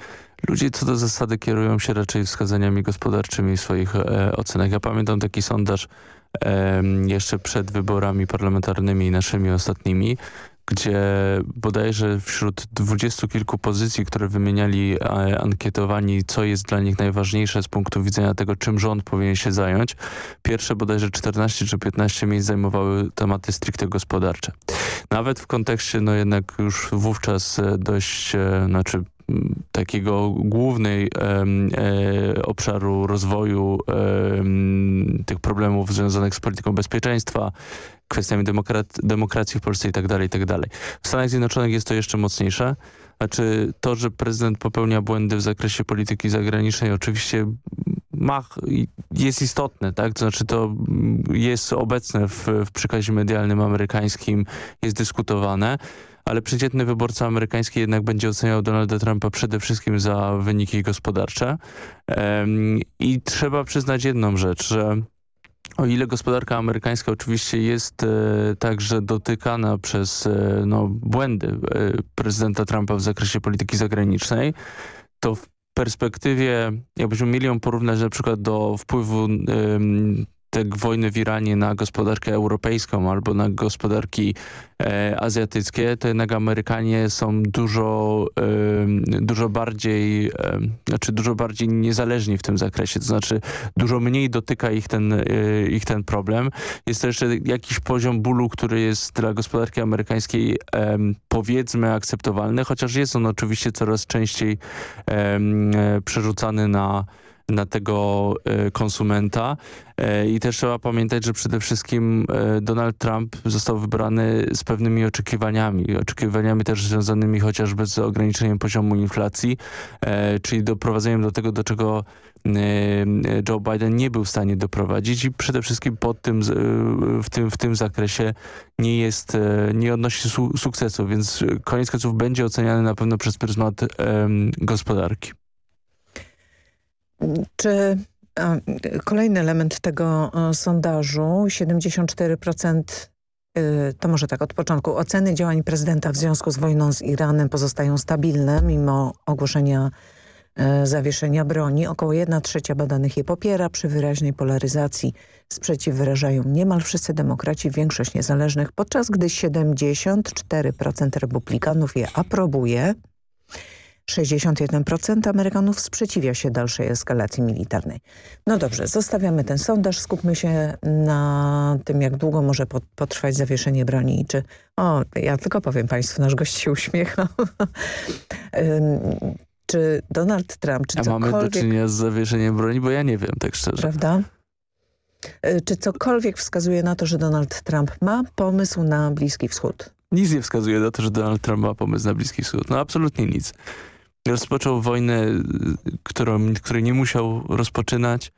Ludzie co do zasady kierują się raczej wskazaniami gospodarczymi w swoich e, ocenach. Ja pamiętam taki sondaż e, jeszcze przed wyborami parlamentarnymi naszymi ostatnimi, gdzie bodajże wśród dwudziestu kilku pozycji, które wymieniali e, ankietowani, co jest dla nich najważniejsze z punktu widzenia tego, czym rząd powinien się zająć, pierwsze bodajże 14 czy 15 miejsc zajmowały tematy stricte gospodarcze. Nawet w kontekście no jednak już wówczas e, dość, e, znaczy takiego głównej e, obszaru rozwoju e, tych problemów związanych z polityką bezpieczeństwa, kwestiami demokracji w Polsce i tak dalej, i tak dalej. W Stanach Zjednoczonych jest to jeszcze mocniejsze. Znaczy to, że prezydent popełnia błędy w zakresie polityki zagranicznej oczywiście jest istotne, tak? To znaczy to jest obecne w, w przekazie medialnym amerykańskim, jest dyskutowane, ale przeciętny wyborca amerykański jednak będzie oceniał Donalda Trumpa przede wszystkim za wyniki gospodarcze. I trzeba przyznać jedną rzecz, że o ile gospodarka amerykańska oczywiście jest e, także dotykana przez e, no, błędy e, prezydenta Trumpa w zakresie polityki zagranicznej, to w perspektywie, jakbyśmy mieli ją porównać na przykład do wpływu te wojny w Iranie na gospodarkę europejską albo na gospodarki e, azjatyckie, to jednak Amerykanie są dużo, e, dużo bardziej, e, znaczy dużo bardziej niezależni w tym zakresie, to znaczy dużo mniej dotyka ich ten, e, ich ten problem. Jest to jeszcze jakiś poziom bólu, który jest dla gospodarki amerykańskiej powiedzmy akceptowalny, chociaż jest on oczywiście coraz częściej e, przerzucany na na tego e, konsumenta. E, I też trzeba pamiętać, że przede wszystkim e, Donald Trump został wybrany z pewnymi oczekiwaniami. Oczekiwaniami też związanymi chociażby z ograniczeniem poziomu inflacji, czyli doprowadzeniem do tego, do czego Joe Biden nie był w stanie doprowadzić i przede wszystkim pod tym, w, tym, w tym zakresie nie jest, nie odnosi su sukcesu, więc koniec końców będzie oceniany na pewno przez pryzmat gospodarki. Czy kolejny element tego sondażu, 74% y, to może tak od początku. Oceny działań prezydenta w związku z wojną z Iranem pozostają stabilne mimo ogłoszenia e, zawieszenia broni. Około 1 trzecia badanych je popiera. Przy wyraźnej polaryzacji sprzeciw wyrażają niemal wszyscy demokraci, większość niezależnych, podczas gdy 74% republikanów je aprobuje. 61% Amerykanów sprzeciwia się dalszej eskalacji militarnej. No dobrze, zostawiamy ten sondaż, skupmy się na tym, jak długo może potrwać zawieszenie broni. Czy, o, ja tylko powiem Państwu, nasz gość się uśmiecha. czy Donald Trump, czy A cokolwiek... mamy do czynienia z zawieszeniem broni, bo ja nie wiem, tak szczerze. Prawda? Y, czy cokolwiek wskazuje na to, że Donald Trump ma pomysł na Bliski Wschód? Nic nie wskazuje na to, że Donald Trump ma pomysł na Bliski Wschód. No absolutnie nic rozpoczął wojnę, którą, której nie musiał rozpoczynać.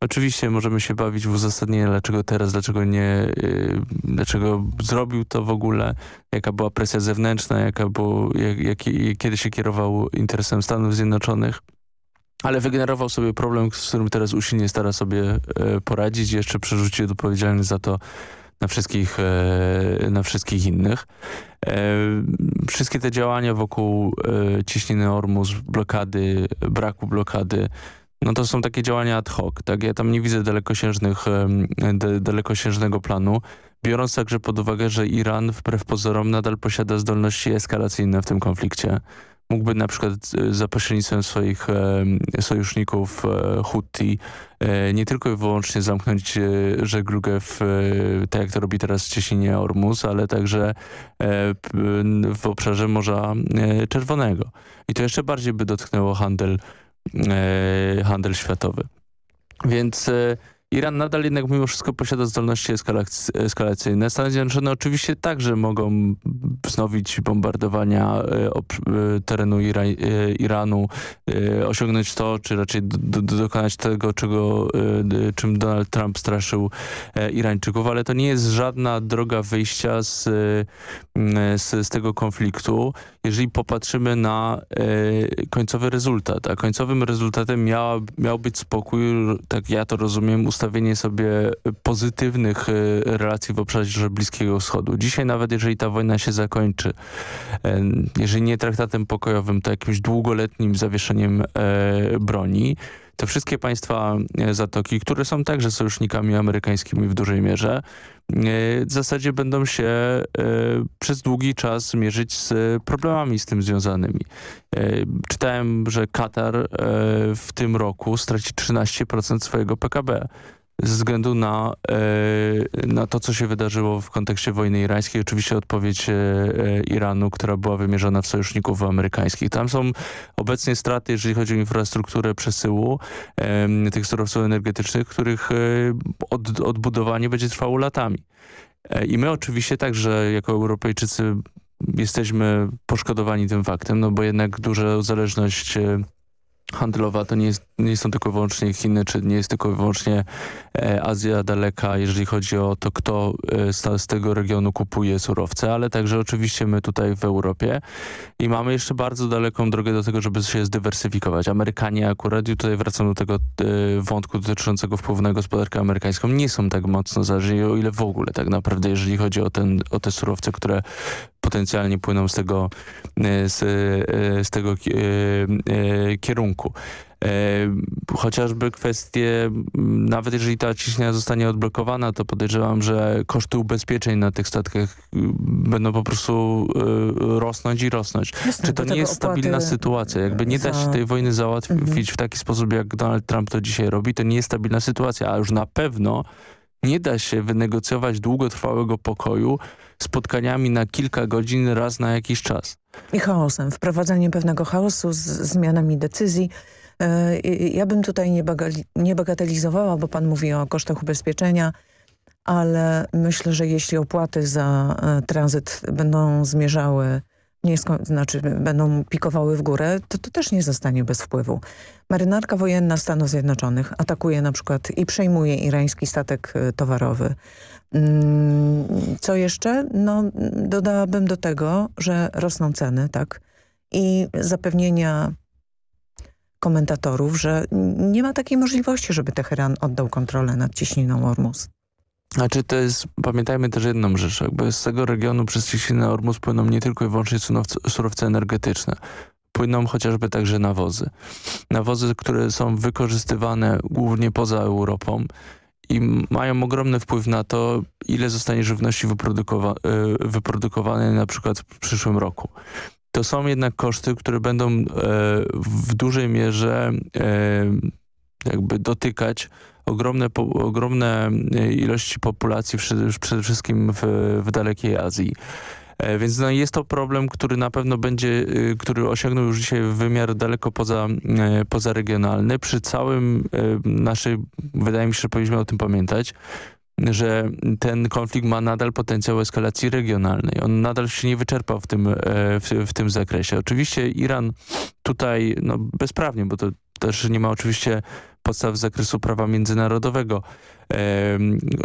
Oczywiście możemy się bawić w uzasadnienie, dlaczego teraz, dlaczego nie, yy, dlaczego zrobił to w ogóle, jaka była presja zewnętrzna, jaka było, jak, jak, kiedy się kierował interesem Stanów Zjednoczonych. Ale wygenerował sobie problem, z którym teraz usilnie stara sobie e, poradzić i jeszcze przerzucić odpowiedzialność za to na wszystkich, e, na wszystkich innych. E, wszystkie te działania wokół e, ciśniny Ormus, blokady, braku blokady, no to są takie działania ad hoc. Tak? Ja tam nie widzę dalekosiężnych, dalekosiężnego planu, biorąc także pod uwagę, że Iran wbrew pozorom nadal posiada zdolności eskalacyjne w tym konflikcie mógłby na przykład e, za pośrednictwem swoich e, sojuszników e, Houthi e, nie tylko i wyłącznie zamknąć żeglugę w, tak jak to robi teraz w Cieśninie Ormus, ale także w obszarze Morza Czerwonego. I to jeszcze bardziej by dotknęło handel, handel światowy. Więc Iran nadal jednak mimo wszystko posiada zdolności eskalacyjne. Stany Zjednoczone oczywiście także mogą wznowić bombardowania e, e, terenu Ira e, Iranu, osiągnąć to, czy raczej dokonać tego, czego, czym Donald Trump straszył Irańczyków, ale to nie jest żadna droga wyjścia z, z, z tego konfliktu, jeżeli popatrzymy na końcowy rezultat. A końcowym rezultatem miał być spokój, tak ja to rozumiem, ustawienie sobie pozytywnych e, relacji w obszarze Bliskiego Wschodu. Dzisiaj nawet jeżeli ta wojna się zakończy, jeżeli nie traktatem pokojowym, to jakimś długoletnim zawieszeniem e, broni, te wszystkie państwa Zatoki, które są także sojusznikami amerykańskimi w dużej mierze, w zasadzie będą się przez długi czas mierzyć z problemami z tym związanymi. Czytałem, że Katar w tym roku straci 13% swojego PKB ze względu na, e, na to, co się wydarzyło w kontekście wojny irańskiej. Oczywiście odpowiedź e, e, Iranu, która była wymierzona w sojuszników amerykańskich. Tam są obecnie straty, jeżeli chodzi o infrastrukturę przesyłu tych surowców energetycznych, których od, odbudowanie będzie trwało latami. I my oczywiście także jako Europejczycy jesteśmy poszkodowani tym faktem, no bo jednak duża zależność handlowa to nie, jest, nie są tylko wyłącznie Chiny, czy nie jest tylko wyłącznie e, Azja daleka, jeżeli chodzi o to, kto e, z, tego regionu kupuje surowce, ale także oczywiście my tutaj w Europie i mamy jeszcze bardzo daleką drogę do tego, żeby się zdywersyfikować. Amerykanie akurat, i tutaj wracam do tego e, wątku dotyczącego wpływu na gospodarkę amerykańską, nie są tak mocno zależni, o ile w ogóle tak naprawdę, jeżeli chodzi o, ten, o te surowce, które potencjalnie płyną z tego, e, z, e, z tego e, kierunku. Chociażby kwestie, nawet jeżeli ta ciśnienia zostanie odblokowana, to podejrzewam, że koszty ubezpieczeń na tych statkach będą po prostu rosnąć i rosnąć. Jasne, Czy to nie jest stabilna sytuacja? Jakby nie da się tej wojny załatwić mhm. w taki sposób, jak Donald Trump to dzisiaj robi, to nie jest stabilna sytuacja, a już na pewno nie da się wynegocjować długotrwałego pokoju spotkaniami na kilka godzin raz na jakiś czas. I chaosem, wprowadzanie pewnego chaosu z zmianami decyzji. E, ja bym tutaj nie, nie bagatelizowała, bo pan mówi o kosztach ubezpieczenia, ale myślę, że jeśli opłaty za e, tranzyt będą zmierzały nie znaczy będą pikowały w górę, to to też nie zostanie bez wpływu. Marynarka wojenna Stanów Zjednoczonych atakuje na przykład i przejmuje irański statek e, towarowy. Mm, co jeszcze? No, dodałabym do tego, że rosną ceny, tak? I zapewnienia komentatorów, że nie ma takiej możliwości, żeby Teheran oddał kontrolę nad ciśniną Ormus. Znaczy to jest, pamiętajmy też jedną rzecz, jakby z tego regionu przez ciśnienę Ormus płyną nie tylko i wyłącznie surowce energetyczne. Płyną chociażby także nawozy. Nawozy, które są wykorzystywane głównie poza Europą i mają ogromny wpływ na to, ile zostanie żywności wyprodukowa e, wyprodukowane na przykład w przyszłym roku. To są jednak koszty, które będą e, w dużej mierze e, jakby dotykać ogromne, po, ogromne e, ilości populacji przede wszystkim w, w dalekiej Azji. E, więc no jest to problem, który na pewno będzie, e, który osiągnął już dzisiaj wymiar daleko poza, pozaregionalny. Przy całym naszej, wydaje mi się, że powinniśmy o tym pamiętać, że ten konflikt ma nadal potencjał eskalacji regionalnej. On nadal się nie wyczerpał w tym, w, w tym zakresie. Oczywiście Iran tutaj no, bezprawnie, bo to też nie ma oczywiście podstaw z zakresu prawa międzynarodowego.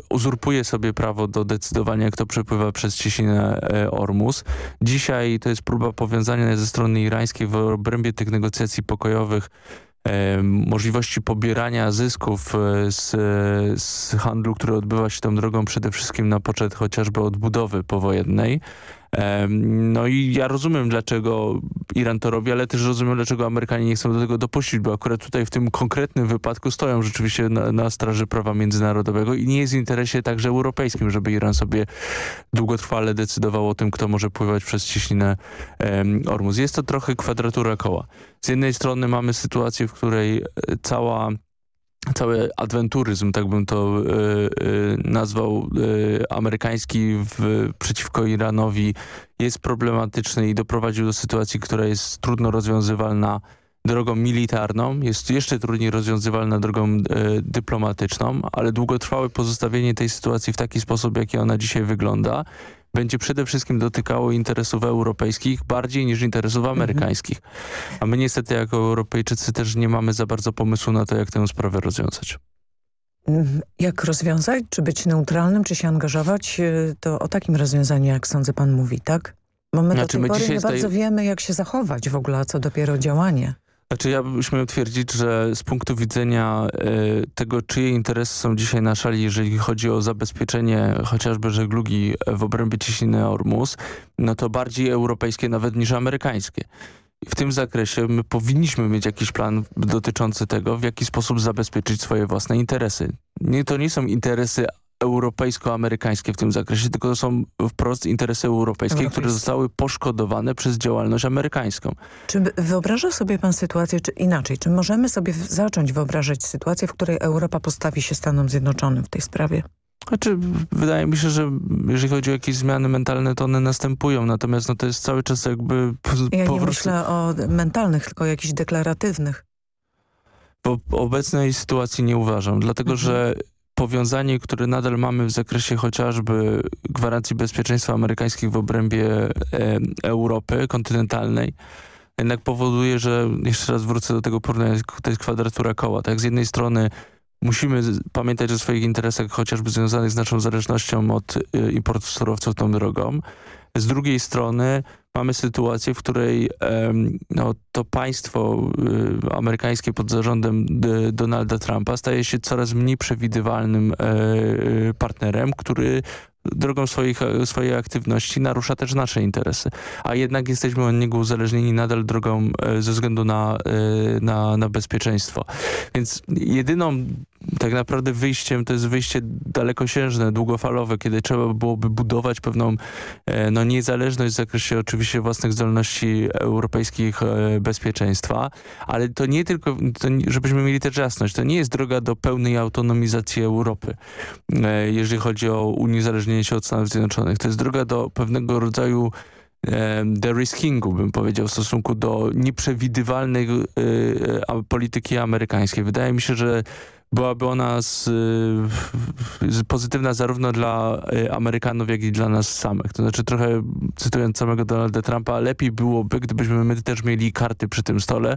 Uzurpuje sobie prawo do decydowania, kto przepływa przez cieśninę e, Ormus. Dzisiaj to jest próba powiązania ze strony irańskiej w obrębie tych negocjacji pokojowych możliwości pobierania zysków e, z, z handlu, który odbywa się tą drogą przede wszystkim na poczet chociażby odbudowy powojennej. No i ja rozumiem, dlaczego Iran to robi, ale też rozumiem, dlaczego Amerykanie nie chcą do tego dopuścić, bo akurat tutaj w tym konkretnym wypadku stoją rzeczywiście na, na straży prawa międzynarodowego i nie jest w interesie także europejskim, żeby Iran sobie długotrwale decydował o tym, kto może pływać przez cieśninę um, Ormuz. Jest to trochę kwadratura koła. Z jednej strony mamy sytuację, w której e, cała cały adwenturyzm, tak bym to y, y, nazwał, y, amerykański w, przeciwko Iranowi jest problematyczny i doprowadził do sytuacji, która jest trudno rozwiązywalna drogą militarną, jest jeszcze trudniej rozwiązywalna drogą dyplomatyczną, ale długotrwałe pozostawienie tej sytuacji w taki sposób, jaki ona dzisiaj wygląda, będzie przede wszystkim dotykało interesów europejskich bardziej niż interesów mhm. amerykańskich. A my niestety jako Europejczycy też nie mamy za bardzo pomysłu na to, jak tę sprawę rozwiązać. Jak rozwiązać? Czy być neutralnym, czy się angażować? Y, to o takim rozwiązaniu, jak sądzę pan mówi, tak? Bo my znaczy, do tej pory nie bardzo wiemy, jak się zachować w ogóle, a co dopiero działanie. Znaczy ja śmiem twierdzić, że z punktu widzenia y, tego, czyje interesy są dzisiaj na szali, jeżeli chodzi o zabezpieczenie chociażby żeglugi w obrębie cieśniny Ormus, no to bardziej europejskie nawet niż amerykańskie. W tym zakresie my powinniśmy mieć jakiś plan dotyczący tego, w jaki sposób zabezpieczyć swoje własne interesy. Nie, to nie są interesy europejsko-amerykańskie w tym zakresie, tylko to są wprost interesy europejskie, które zostały poszkodowane przez działalność amerykańską. Czy wyobraża sobie pan sytuację, czy inaczej, czy możemy sobie zacząć wyobrażać sytuację, w której Europa postawi się Stanom Zjednoczonym w tej sprawie? Znaczy, wydaje mi się, że jeżeli chodzi o jakieś zmiany mentalne, to one następują, natomiast no, to jest cały czas jakby... Ja nie myślę o mentalnych, tylko o jakichś deklaratywnych. Po obecnej sytuacji nie uważam, dlatego mhm. że powiązanie, które nadal mamy w zakresie chociażby gwarancji bezpieczeństwa amerykańskich w obrębie e, Europy kontynentalnej, jednak powoduje, że jeszcze raz wrócę do tego porównania, to jest kwadratura koła. Tak, z jednej strony musimy pamiętać o swoich interesach, chociażby związanych z naszą zależnością od y, importu surowców tą drogą. Z drugiej strony mamy sytuację, w której no, to państwo y, amerykańskie pod zarządem Donalda Trumpa staje się coraz mniej przewidywalnym e, y, partnerem, który drogą swoich, swojej aktywności narusza też nasze interesy. A jednak jesteśmy od niego uzależnieni nadal drogą e, ze względu na, e, na, na bezpieczeństwo. Więc jedyną tak naprawdę wyjściem to jest wyjście dalekosiężne, długofalowe, kiedy trzeba byłoby budować pewną e, no, niezależność w zakresie oczywiście własnych zdolności europejskich bezpieczeństwa, ale to nie tylko, to, żebyśmy mieli też jasność, to nie jest droga do pełnej autonomizacji Europy, jeżeli chodzi o uniezależnienie się od Stanów Zjednoczonych. To jest droga do pewnego rodzaju de-riskingu, bym powiedział, w stosunku do nieprzewidywalnej y, polityki amerykańskiej. Wydaje mi się, że byłaby ona z, z pozytywna zarówno dla y, Amerykanów, jak i dla nas samych. To znaczy trochę cytując samego Donalda Trumpa, lepiej byłoby, gdybyśmy my też mieli karty przy tym stole,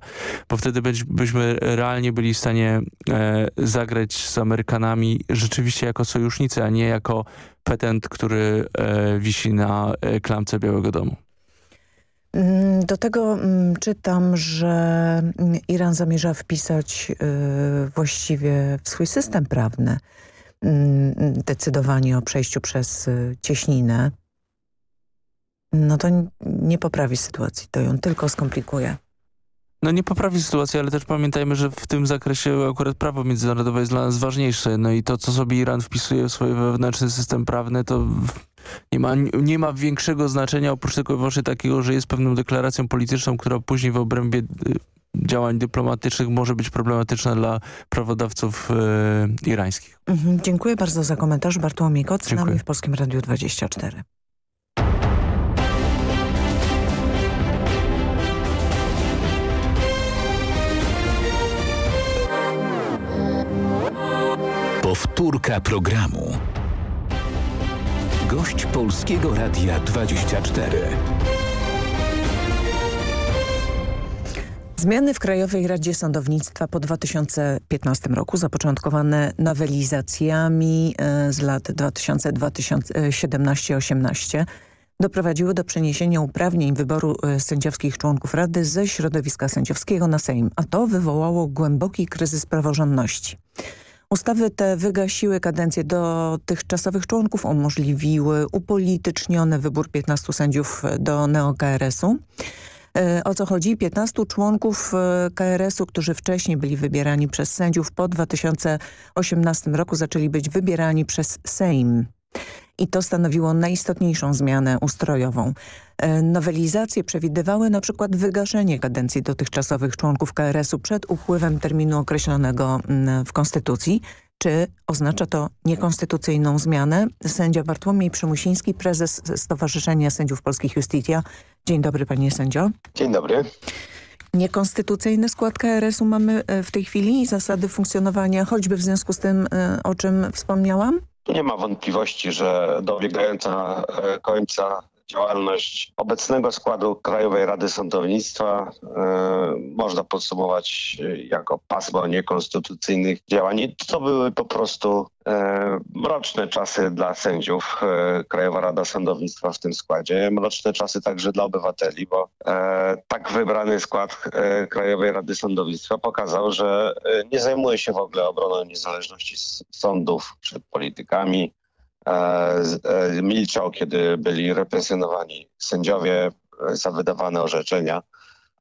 bo wtedy byśmy realnie byli w stanie e, zagrać z Amerykanami rzeczywiście jako sojusznicy, a nie jako petent, który e, wisi na e, klamce Białego Domu. Mm, do tego mm, czytam, że mm, Iran zamierza wpisać y, właściwie w swój system prawny decydowanie o przejściu przez y, cieśninę. No to nie poprawi sytuacji, to ją tylko skomplikuje. No nie poprawi sytuacji, ale też pamiętajmy, że w tym zakresie akurat prawo międzynarodowe jest dla nas ważniejsze. No i to, co sobie Iran wpisuje w swój wewnętrzny system prawny, to nie ma, nie ma większego znaczenia oprócz tego właśnie takiego, że jest pewną deklaracją polityczną, która później w obrębie y, działań dyplomatycznych może być problematyczna dla prawodawców e, irańskich. Mhm, dziękuję bardzo za komentarz. Bartłomiej Kot z nami w Polskim Radiu 24. Powtórka programu. Gość Polskiego Radia 24. Zmiany w Krajowej Radzie Sądownictwa po 2015 roku, zapoczątkowane nowelizacjami e, z lat 2017-18, doprowadziły do przeniesienia uprawnień wyboru e, sędziowskich członków Rady ze środowiska sędziowskiego na Sejm, a to wywołało głęboki kryzys praworządności. Ustawy te wygasiły kadencję dotychczasowych członków, umożliwiły upolityczniony wybór 15 sędziów do neo-KRS-u. E, o co chodzi? 15 członków e, KRS-u, którzy wcześniej byli wybierani przez sędziów po 2018 roku zaczęli być wybierani przez Sejm. I to stanowiło najistotniejszą zmianę ustrojową. E, nowelizacje przewidywały na przykład wygaszenie kadencji dotychczasowych członków KRS-u przed upływem terminu określonego mm, w Konstytucji. Czy oznacza to niekonstytucyjną zmianę? Sędzia Bartłomiej Przymusiński, prezes Stowarzyszenia Sędziów Polskich Justitia. Dzień dobry panie sędzio. Dzień dobry. Niekonstytucyjny skład KRS-u mamy e, w tej chwili, zasady funkcjonowania, choćby w związku z tym, e, o czym wspomniałam? Nie ma wątpliwości, że dobiegająca e, końca działalność obecnego składu Krajowej Rady Sądownictwa e, można podsumować jako pasmo niekonstytucyjnych działań. I to były po prostu e, mroczne czasy dla sędziów e, Krajowa Rada Sądownictwa w tym składzie. Mroczne czasy także dla obywateli, bo e, tak wybrany skład e, Krajowej Rady Sądownictwa pokazał, że e, nie zajmuje się w ogóle obroną niezależności sądów przed politykami, e, e, milczał, kiedy byli represjonowani sędziowie e, za wydawane orzeczenia,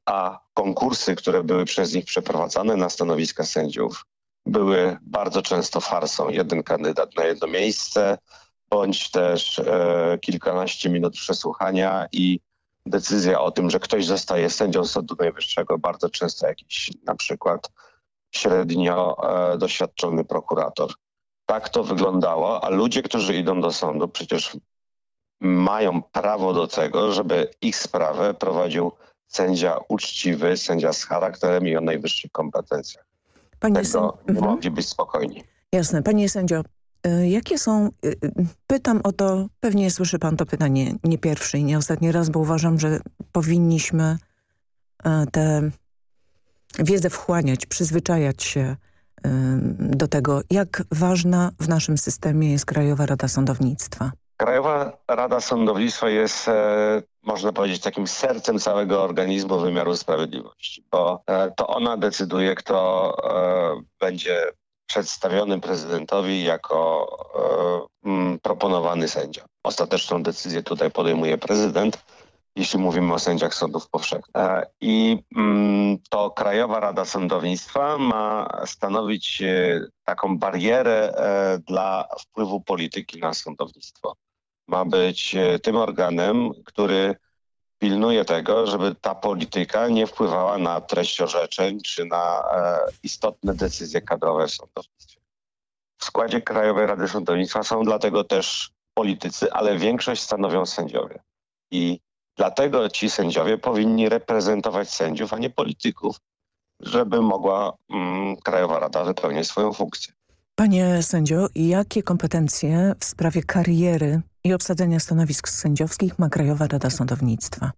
a konkursy, które były przez nich przeprowadzane na stanowiska sędziów, były bardzo często farsą. Jeden kandydat na jedno miejsce, bądź też e, kilkanaście minut przesłuchania i decyzja o tym, że ktoś zostaje sędzią Sądu Najwyższego, bardzo często jakiś na przykład średnio e, doświadczony prokurator. Tak to wyglądało, a ludzie, którzy idą do sądu, przecież mają prawo do tego, żeby ich sprawę prowadził sędzia uczciwy, sędzia z charakterem i o najwyższych kompetencjach. Panie Tego nie mogli być spokojni. Jasne. Panie sędzio, y, jakie są... y, y, Pytam o to, pewnie słyszy pan to pytanie nie pierwszy i nie ostatni raz, bo uważam, że powinniśmy tę wiedzę wchłaniać, przyzwyczajać się do tego, jak ważna w naszym systemie jest Krajowa Rada Sądownictwa. Krajowa Rada Sądownictwa jest, e, można powiedzieć, takim sercem całego organizmu wymiaru sprawiedliwości, bo e, to ona decyduje, kto e, będzie przedstawiony prezydentowi jako mm, proponowany sędzia. Ostateczną decyzję tutaj podejmuje prezydent, jeśli mówimy o sędziach sądów powszechnych. I mm, to Krajowa Rada Sądownictwa ma stanowić e, taką barierę e, dla wpływu polityki na sądownictwo ma być e, tym organem, który pilnuje tego, żeby ta polityka nie wpływała na treść orzeczeń czy na istotne decyzje kadrowe w sądownictwie. W składzie Krajowej Rady Sądownictwa są dlatego też politycy, ale większość stanowią sędziowie. I dlatego ci sędziowie powinni reprezentować sędziów, a nie polityków, żeby mogła mm, Krajowa Rada wypełniać swoją funkcję. Panie sędzio, jakie kompetencje w sprawie kariery i obsadzenia stanowisk sędziowskich ma Krajowa Rada Sądownictwa?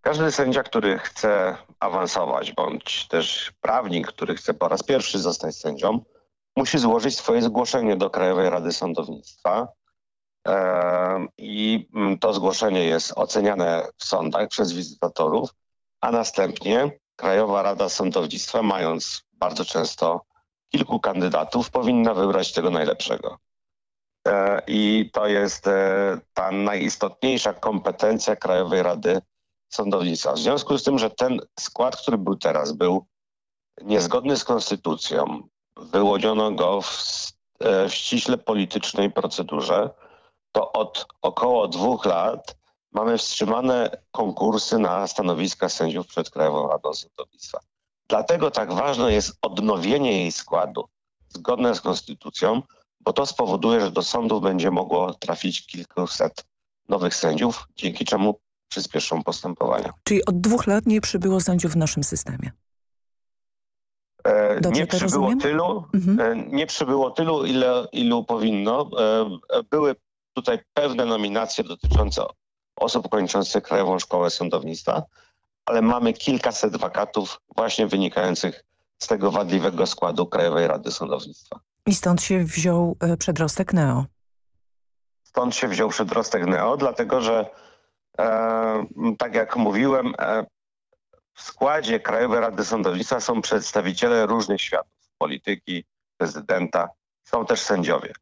Każdy sędzia, który chce awansować, bądź też prawnik, który chce po raz pierwszy zostać sędzią, musi złożyć swoje zgłoszenie do Krajowej Rady Sądownictwa. I mm, to zgłoszenie jest oceniane w sądach przez wizytatorów, a następnie Krajowa Rada Sądownictwa, mając bardzo często kilku kandydatów, powinna wybrać tego najlepszego. E, I to jest e, ta najistotniejsza kompetencja Krajowej Rady Sądownictwa. W związku z tym, że ten skład, który był teraz, był niezgodny z konstytucją, wyłoniono go w, e, w ściśle politycznej procedurze, to od około dwóch lat mamy wstrzymane konkursy na stanowiska sędziów przed Krajową Radą Sądownictwa. Dlatego tak ważne jest odnowienie jej składu zgodne z konstytucją, bo to spowoduje, że do sądów będzie mogło trafić kilkuset nowych sędziów, dzięki czemu przyspieszą postępowania. Czyli od dwóch lat nie przybyło sędziów w naszym systemie. E, Dobrze nie przybyło rozumiem? tylu, Mhm. e, nie przybyło tylu, ile, ilu powinno. E, e, Były tutaj pewne nominacje dotyczące osób kończących Krajową Szkołę Sądownictwa, ale mamy kilkaset wakatów właśnie wynikających z tego wadliwego składu Krajowej Rady Sądownictwa. I stąd się wziął e, przedrostek Neo. Stąd się wziął przedrostek Neo, dlatego że e, tak jak mówiłem, e, w składzie Krajowej Rady Sądownictwa są przedstawiciele różnych światów, polityki, prezydenta, są też sędziowie.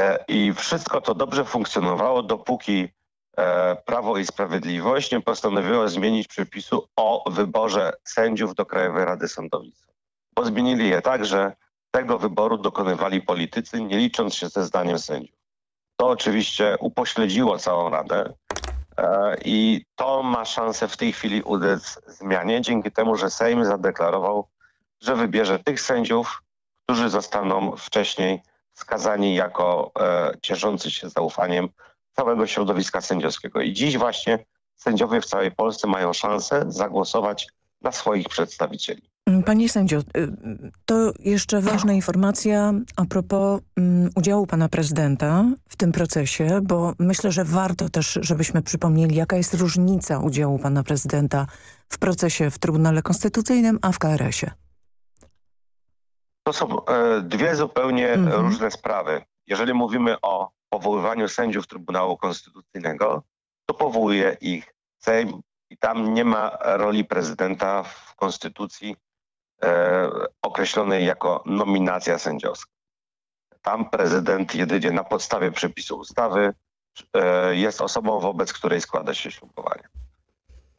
E, I wszystko to dobrze funkcjonowało, dopóki e, Prawo i Sprawiedliwość nie postanowiło zmienić przepisu o wyborze sędziów do Krajowej Rady Sądownictwa. Bo zmienili je tak, że tego wyboru dokonywali politycy, nie licząc się ze zdaniem sędziów. To oczywiście upośledziło całą Radę e, i to ma szansę w tej chwili ulec zmianie dzięki temu, że Sejm zadeklarował, że wybierze tych sędziów, którzy zostaną wcześniej wskazani jako e, cieszący się zaufaniem całego środowiska sędziowskiego. I dziś właśnie sędziowie w całej Polsce mają szansę zagłosować na swoich przedstawicieli. Panie sędzio, y, to jeszcze ważna informacja a propos um, udziału pana prezydenta w tym procesie, bo myślę, że warto też, żebyśmy przypomnieli, jaka jest różnica udziału pana prezydenta w procesie w Trybunale Konstytucyjnym, a w KRS-ie. To są e, dwie zupełnie Mhm. różne sprawy. Jeżeli mówimy o powoływaniu sędziów Trybunału Konstytucyjnego, to powołuje ich Sejm i tam nie ma roli prezydenta w Konstytucji e, określonej jako nominacja sędziowska. Tam prezydent jedynie na podstawie przepisu ustawy e, jest osobą, wobec której składa się ślubowanie.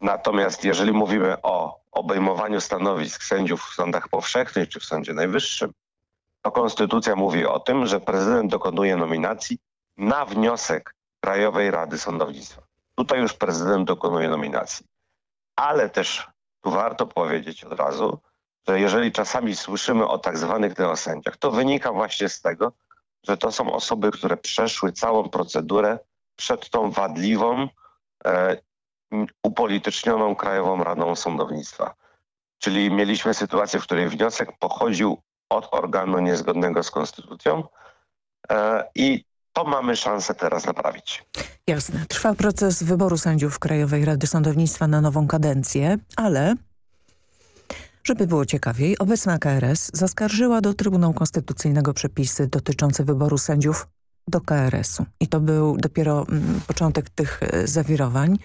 Natomiast jeżeli mówimy o obejmowaniu stanowisk sędziów w sądach powszechnych czy w Sądzie Najwyższym, to konstytucja mówi o tym, że prezydent dokonuje nominacji na wniosek Krajowej Rady Sądownictwa. Tutaj już prezydent dokonuje nominacji. Ale też tu warto powiedzieć od razu, że jeżeli czasami słyszymy o tak zwanych neosędziach, to wynika właśnie z tego, że to są osoby, które przeszły całą procedurę przed tą wadliwą, e, upolitycznioną Krajową Radą Sądownictwa. Czyli mieliśmy sytuację, w której wniosek pochodził od organu niezgodnego z konstytucją e, i to mamy szansę teraz naprawić. Jasne. Trwa proces wyboru sędziów Krajowej Rady Sądownictwa na nową kadencję, ale żeby było ciekawiej, obecna KRS zaskarżyła do Trybunału Konstytucyjnego przepisy dotyczące wyboru sędziów do KRS-u. I to był dopiero mm, początek tych e, zawirowań.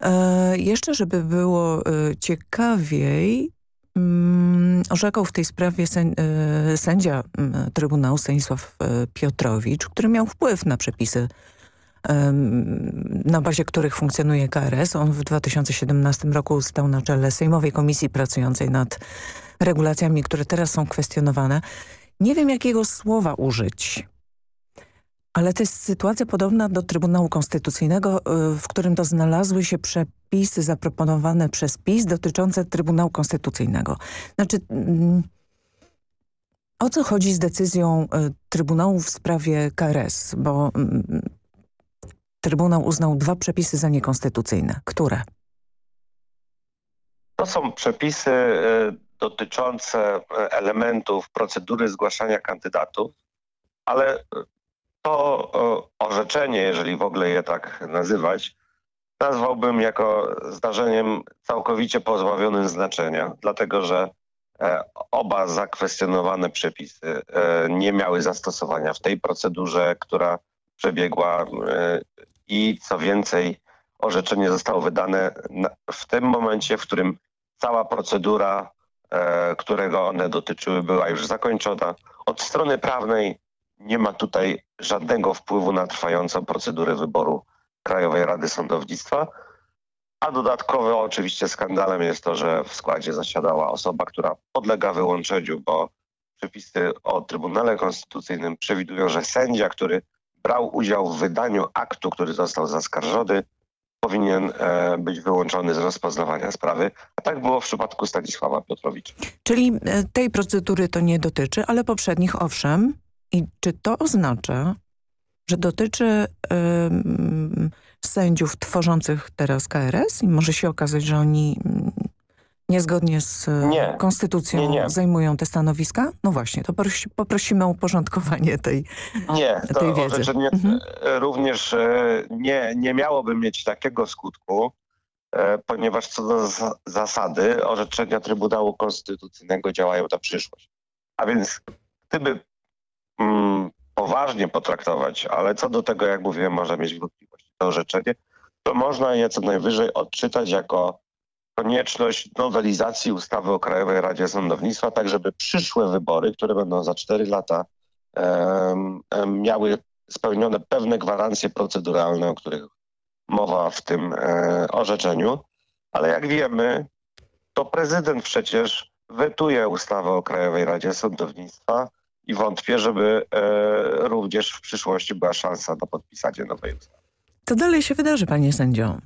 E, jeszcze, żeby było e, ciekawiej, mm, orzekał w tej sprawie e, sędzia mm, Trybunału Stanisław e, Piotrowicz, który miał wpływ na przepisy na bazie których funkcjonuje KRS. On w 2017 roku stał na czele Sejmowej Komisji pracującej nad regulacjami, które teraz są kwestionowane. Nie wiem, jakiego słowa użyć, ale to jest sytuacja podobna do Trybunału Konstytucyjnego, y, w którym to znalazły się przepisy zaproponowane przez PiS dotyczące Trybunału Konstytucyjnego. Znaczy... mm, O co chodzi z decyzją y, Trybunału w sprawie KRS? Bo mm, Trybunał uznał dwa przepisy za niekonstytucyjne. Które? To są przepisy e, dotyczące elementów procedury zgłaszania kandydatów, ale to e, orzeczenie, jeżeli w ogóle je tak nazywać, nazwałbym jako zdarzeniem całkowicie pozbawionym znaczenia, dlatego że e, oba zakwestionowane przepisy e, nie miały zastosowania w tej procedurze, która przebiegła i co więcej orzeczenie zostało wydane w tym momencie, w którym cała procedura, którego one dotyczyły, była już zakończona. Od strony prawnej nie ma tutaj żadnego wpływu na trwającą procedurę wyboru Krajowej Rady Sądownictwa. A dodatkowo oczywiście skandalem jest to, że w składzie zasiadała osoba, która podlega wyłączeniu, bo przepisy o Trybunale Konstytucyjnym przewidują, że sędzia, który brał udział w wydaniu aktu, który został zaskarżony, powinien e, być wyłączony z rozpoznawania sprawy. A tak było w przypadku Stanisława Piotrowicza. Czyli e, tej procedury to nie dotyczy, ale poprzednich owszem. I czy to oznacza, że dotyczy sędziów tworzących teraz KRS i może się okazać, że oni mm, niezgodnie z Nie. konstytucją Nie, nie. zajmują te stanowiska? No właśnie, to prosi, poprosimy o uporządkowanie tej, Nie, to tej wiedzy. orzeczenie Mhm. e, również e, nie, nie miałoby mieć takiego skutku, e, ponieważ co do zasady orzeczenia Trybunału Konstytucyjnego działają na przyszłość. A więc gdyby mm, poważnie potraktować, ale co do tego, jak mówiłem, może mieć wątpliwości to orzeczenie, to można je co najwyżej odczytać jako konieczność nowelizacji ustawy o Krajowej Radzie Sądownictwa, tak żeby przyszłe wybory, które będą za 4 lata, um, miały spełnione pewne gwarancje proceduralne, o których mowa w tym e, orzeczeniu. Ale jak wiemy, to prezydent przecież wetuje ustawę o Krajowej Radzie Sądownictwa i wątpię, żeby e, również w przyszłości była szansa na podpisanie nowej ustawy. Co dalej się wydarzy, panie sędzio?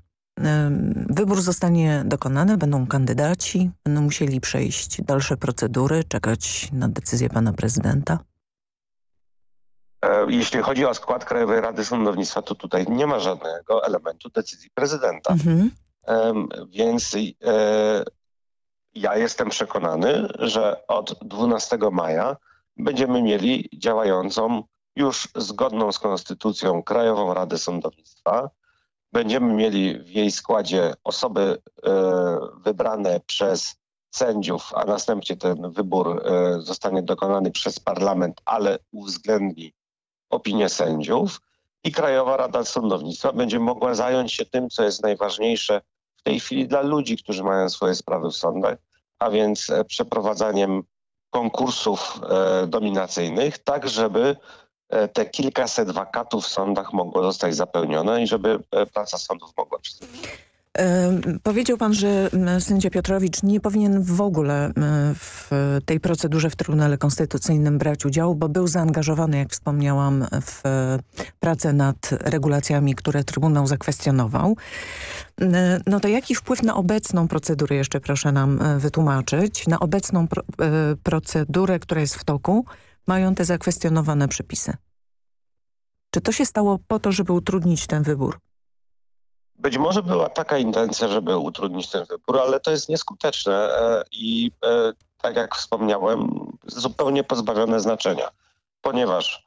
Wybór zostanie dokonany, będą kandydaci, będą musieli przejść dalsze procedury, czekać na decyzję pana prezydenta? E, jeśli chodzi o skład Krajowej Rady Sądownictwa, to tutaj nie ma żadnego elementu decyzji prezydenta. Mhm. Więc e, ja jestem przekonany, że od 12 maja będziemy mieli działającą już zgodną z konstytucją Krajową Radę Sądownictwa. Będziemy mieli w jej składzie osoby e, wybrane przez sędziów, a następnie ten wybór e, zostanie dokonany przez parlament, ale uwzględni opinię sędziów i Krajowa Rada Sądownictwa będzie mogła zająć się tym, co jest najważniejsze w tej chwili dla ludzi, którzy mają swoje sprawy w sądach, a więc e, przeprowadzaniem konkursów dominacyjnych, tak żeby E, te kilkaset wakatów w sądach mogło zostać zapełnione i żeby e, praca sądów mogła przystąpić. Powiedział pan, że sędzia Piotrowicz nie powinien w ogóle w tej procedurze w Trybunale Konstytucyjnym brać udziału, bo był zaangażowany, jak wspomniałam, w pracę nad regulacjami, które Trybunał zakwestionował. No to jaki wpływ na obecną procedurę, jeszcze proszę nam e, wytłumaczyć, na obecną pro procedurę, która jest w toku, mają te zakwestionowane przepisy. Czy to się stało po to, żeby utrudnić ten wybór? Być może była taka intencja, żeby utrudnić ten wybór, ale to jest nieskuteczne e, i e, tak jak wspomniałem, zupełnie pozbawione znaczenia, ponieważ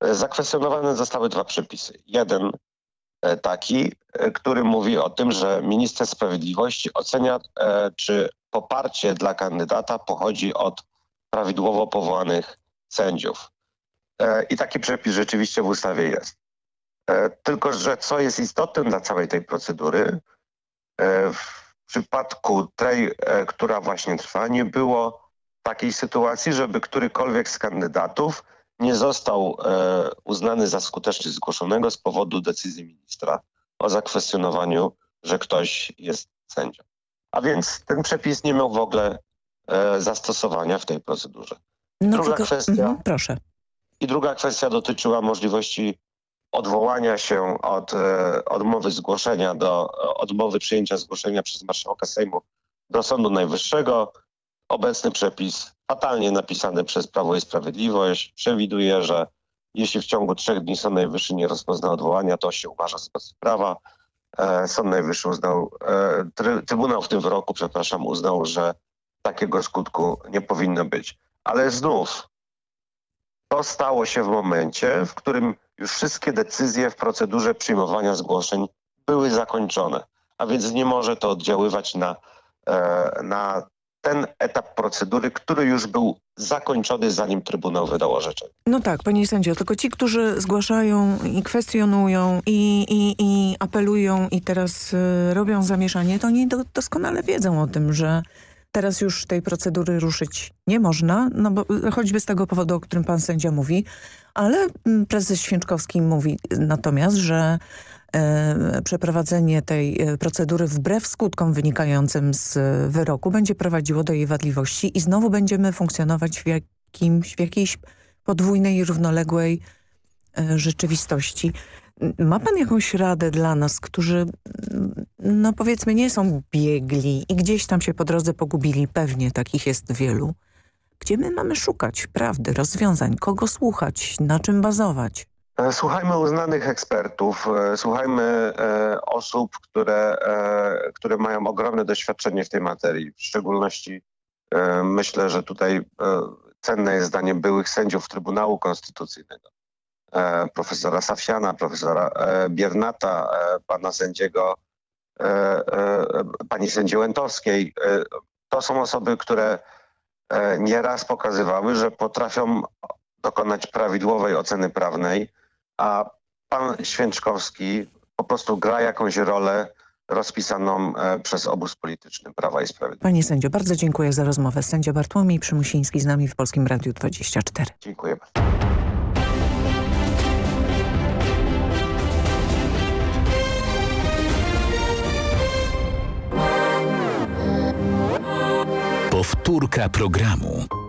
e, zakwestionowane zostały dwa przepisy. Jeden taki, który mówi o tym, że minister sprawiedliwości ocenia, czy poparcie dla kandydata pochodzi od prawidłowo powołanych sędziów. I taki przepis rzeczywiście w ustawie jest. E, tylko, że co jest istotne dla całej tej procedury, e, w przypadku tej, która właśnie trwa, nie było takiej sytuacji, żeby którykolwiek z kandydatów nie został uznany za skuteczny zgłoszonego z powodu decyzji ministra o zakwestionowaniu, że ktoś jest sędzią. A więc ten przepis nie miał w ogóle zastosowania w tej procedurze. No druga tylko, kwestia. Mhm, proszę. I druga kwestia dotyczyła możliwości odwołania się od e, odmowy zgłoszenia do odmowy przyjęcia zgłoszenia przez marszałka Sejmu do Sądu Najwyższego. Obecny przepis, fatalnie napisany przez Prawo i Sprawiedliwość, przewiduje, że jeśli w ciągu trzech dni Sąd Najwyższy nie rozpozna odwołania, to się uważa za prawa. E, Sąd Najwyższy uznał, e, Trybunał w tym wyroku, przepraszam, uznał, że takiego skutku nie powinno być. Ale znów to stało się w momencie, w którym już wszystkie decyzje w procedurze przyjmowania zgłoszeń były zakończone. A więc nie może to oddziaływać na, e, na ten etap procedury, który już był zakończony, zanim Trybunał wydał orzeczenie. No tak, panie sędzio, tylko ci, którzy zgłaszają i kwestionują i, i, i apelują i teraz y, robią zamieszanie, to oni do, doskonale wiedzą o tym, że Teraz już tej procedury ruszyć nie można, no bo choćby z tego powodu, o którym pan sędzia mówi, ale mm, prezes Święczkowski mówi natomiast, że e, przeprowadzenie tej e, procedury wbrew skutkom wynikającym z wyroku będzie prowadziło do jej wadliwości i znowu będziemy funkcjonować w, jakimś, w jakiejś podwójnej, równoległej e, rzeczywistości. Ma pan jakąś radę dla nas, którzy, no powiedzmy, nie są biegli i gdzieś tam się po drodze pogubili, pewnie takich jest wielu. Gdzie my mamy szukać prawdy, rozwiązań, kogo słuchać, na czym bazować? E, słuchajmy uznanych ekspertów, e, słuchajmy e, osób, które, które mają ogromne doświadczenie w tej materii. W szczególności myślę, że tutaj cenne jest zdanie byłych sędziów Trybunału Konstytucyjnego profesora Safsiana, profesora e, Biernata, e, pana sędziego e, e, pani sędzi Łętowskiej. E, To są osoby, które e, nieraz pokazywały, że potrafią dokonać prawidłowej oceny prawnej, a pan Święczkowski po prostu gra jakąś rolę rozpisaną e, przez obóz polityczny Prawa i Sprawiedliwości. Panie sędzio, bardzo dziękuję za rozmowę. Sędzia Bartłomiej Przymusiński z nami w Polskim Radiu 24. Dziękuję bardzo. Powtórka programu.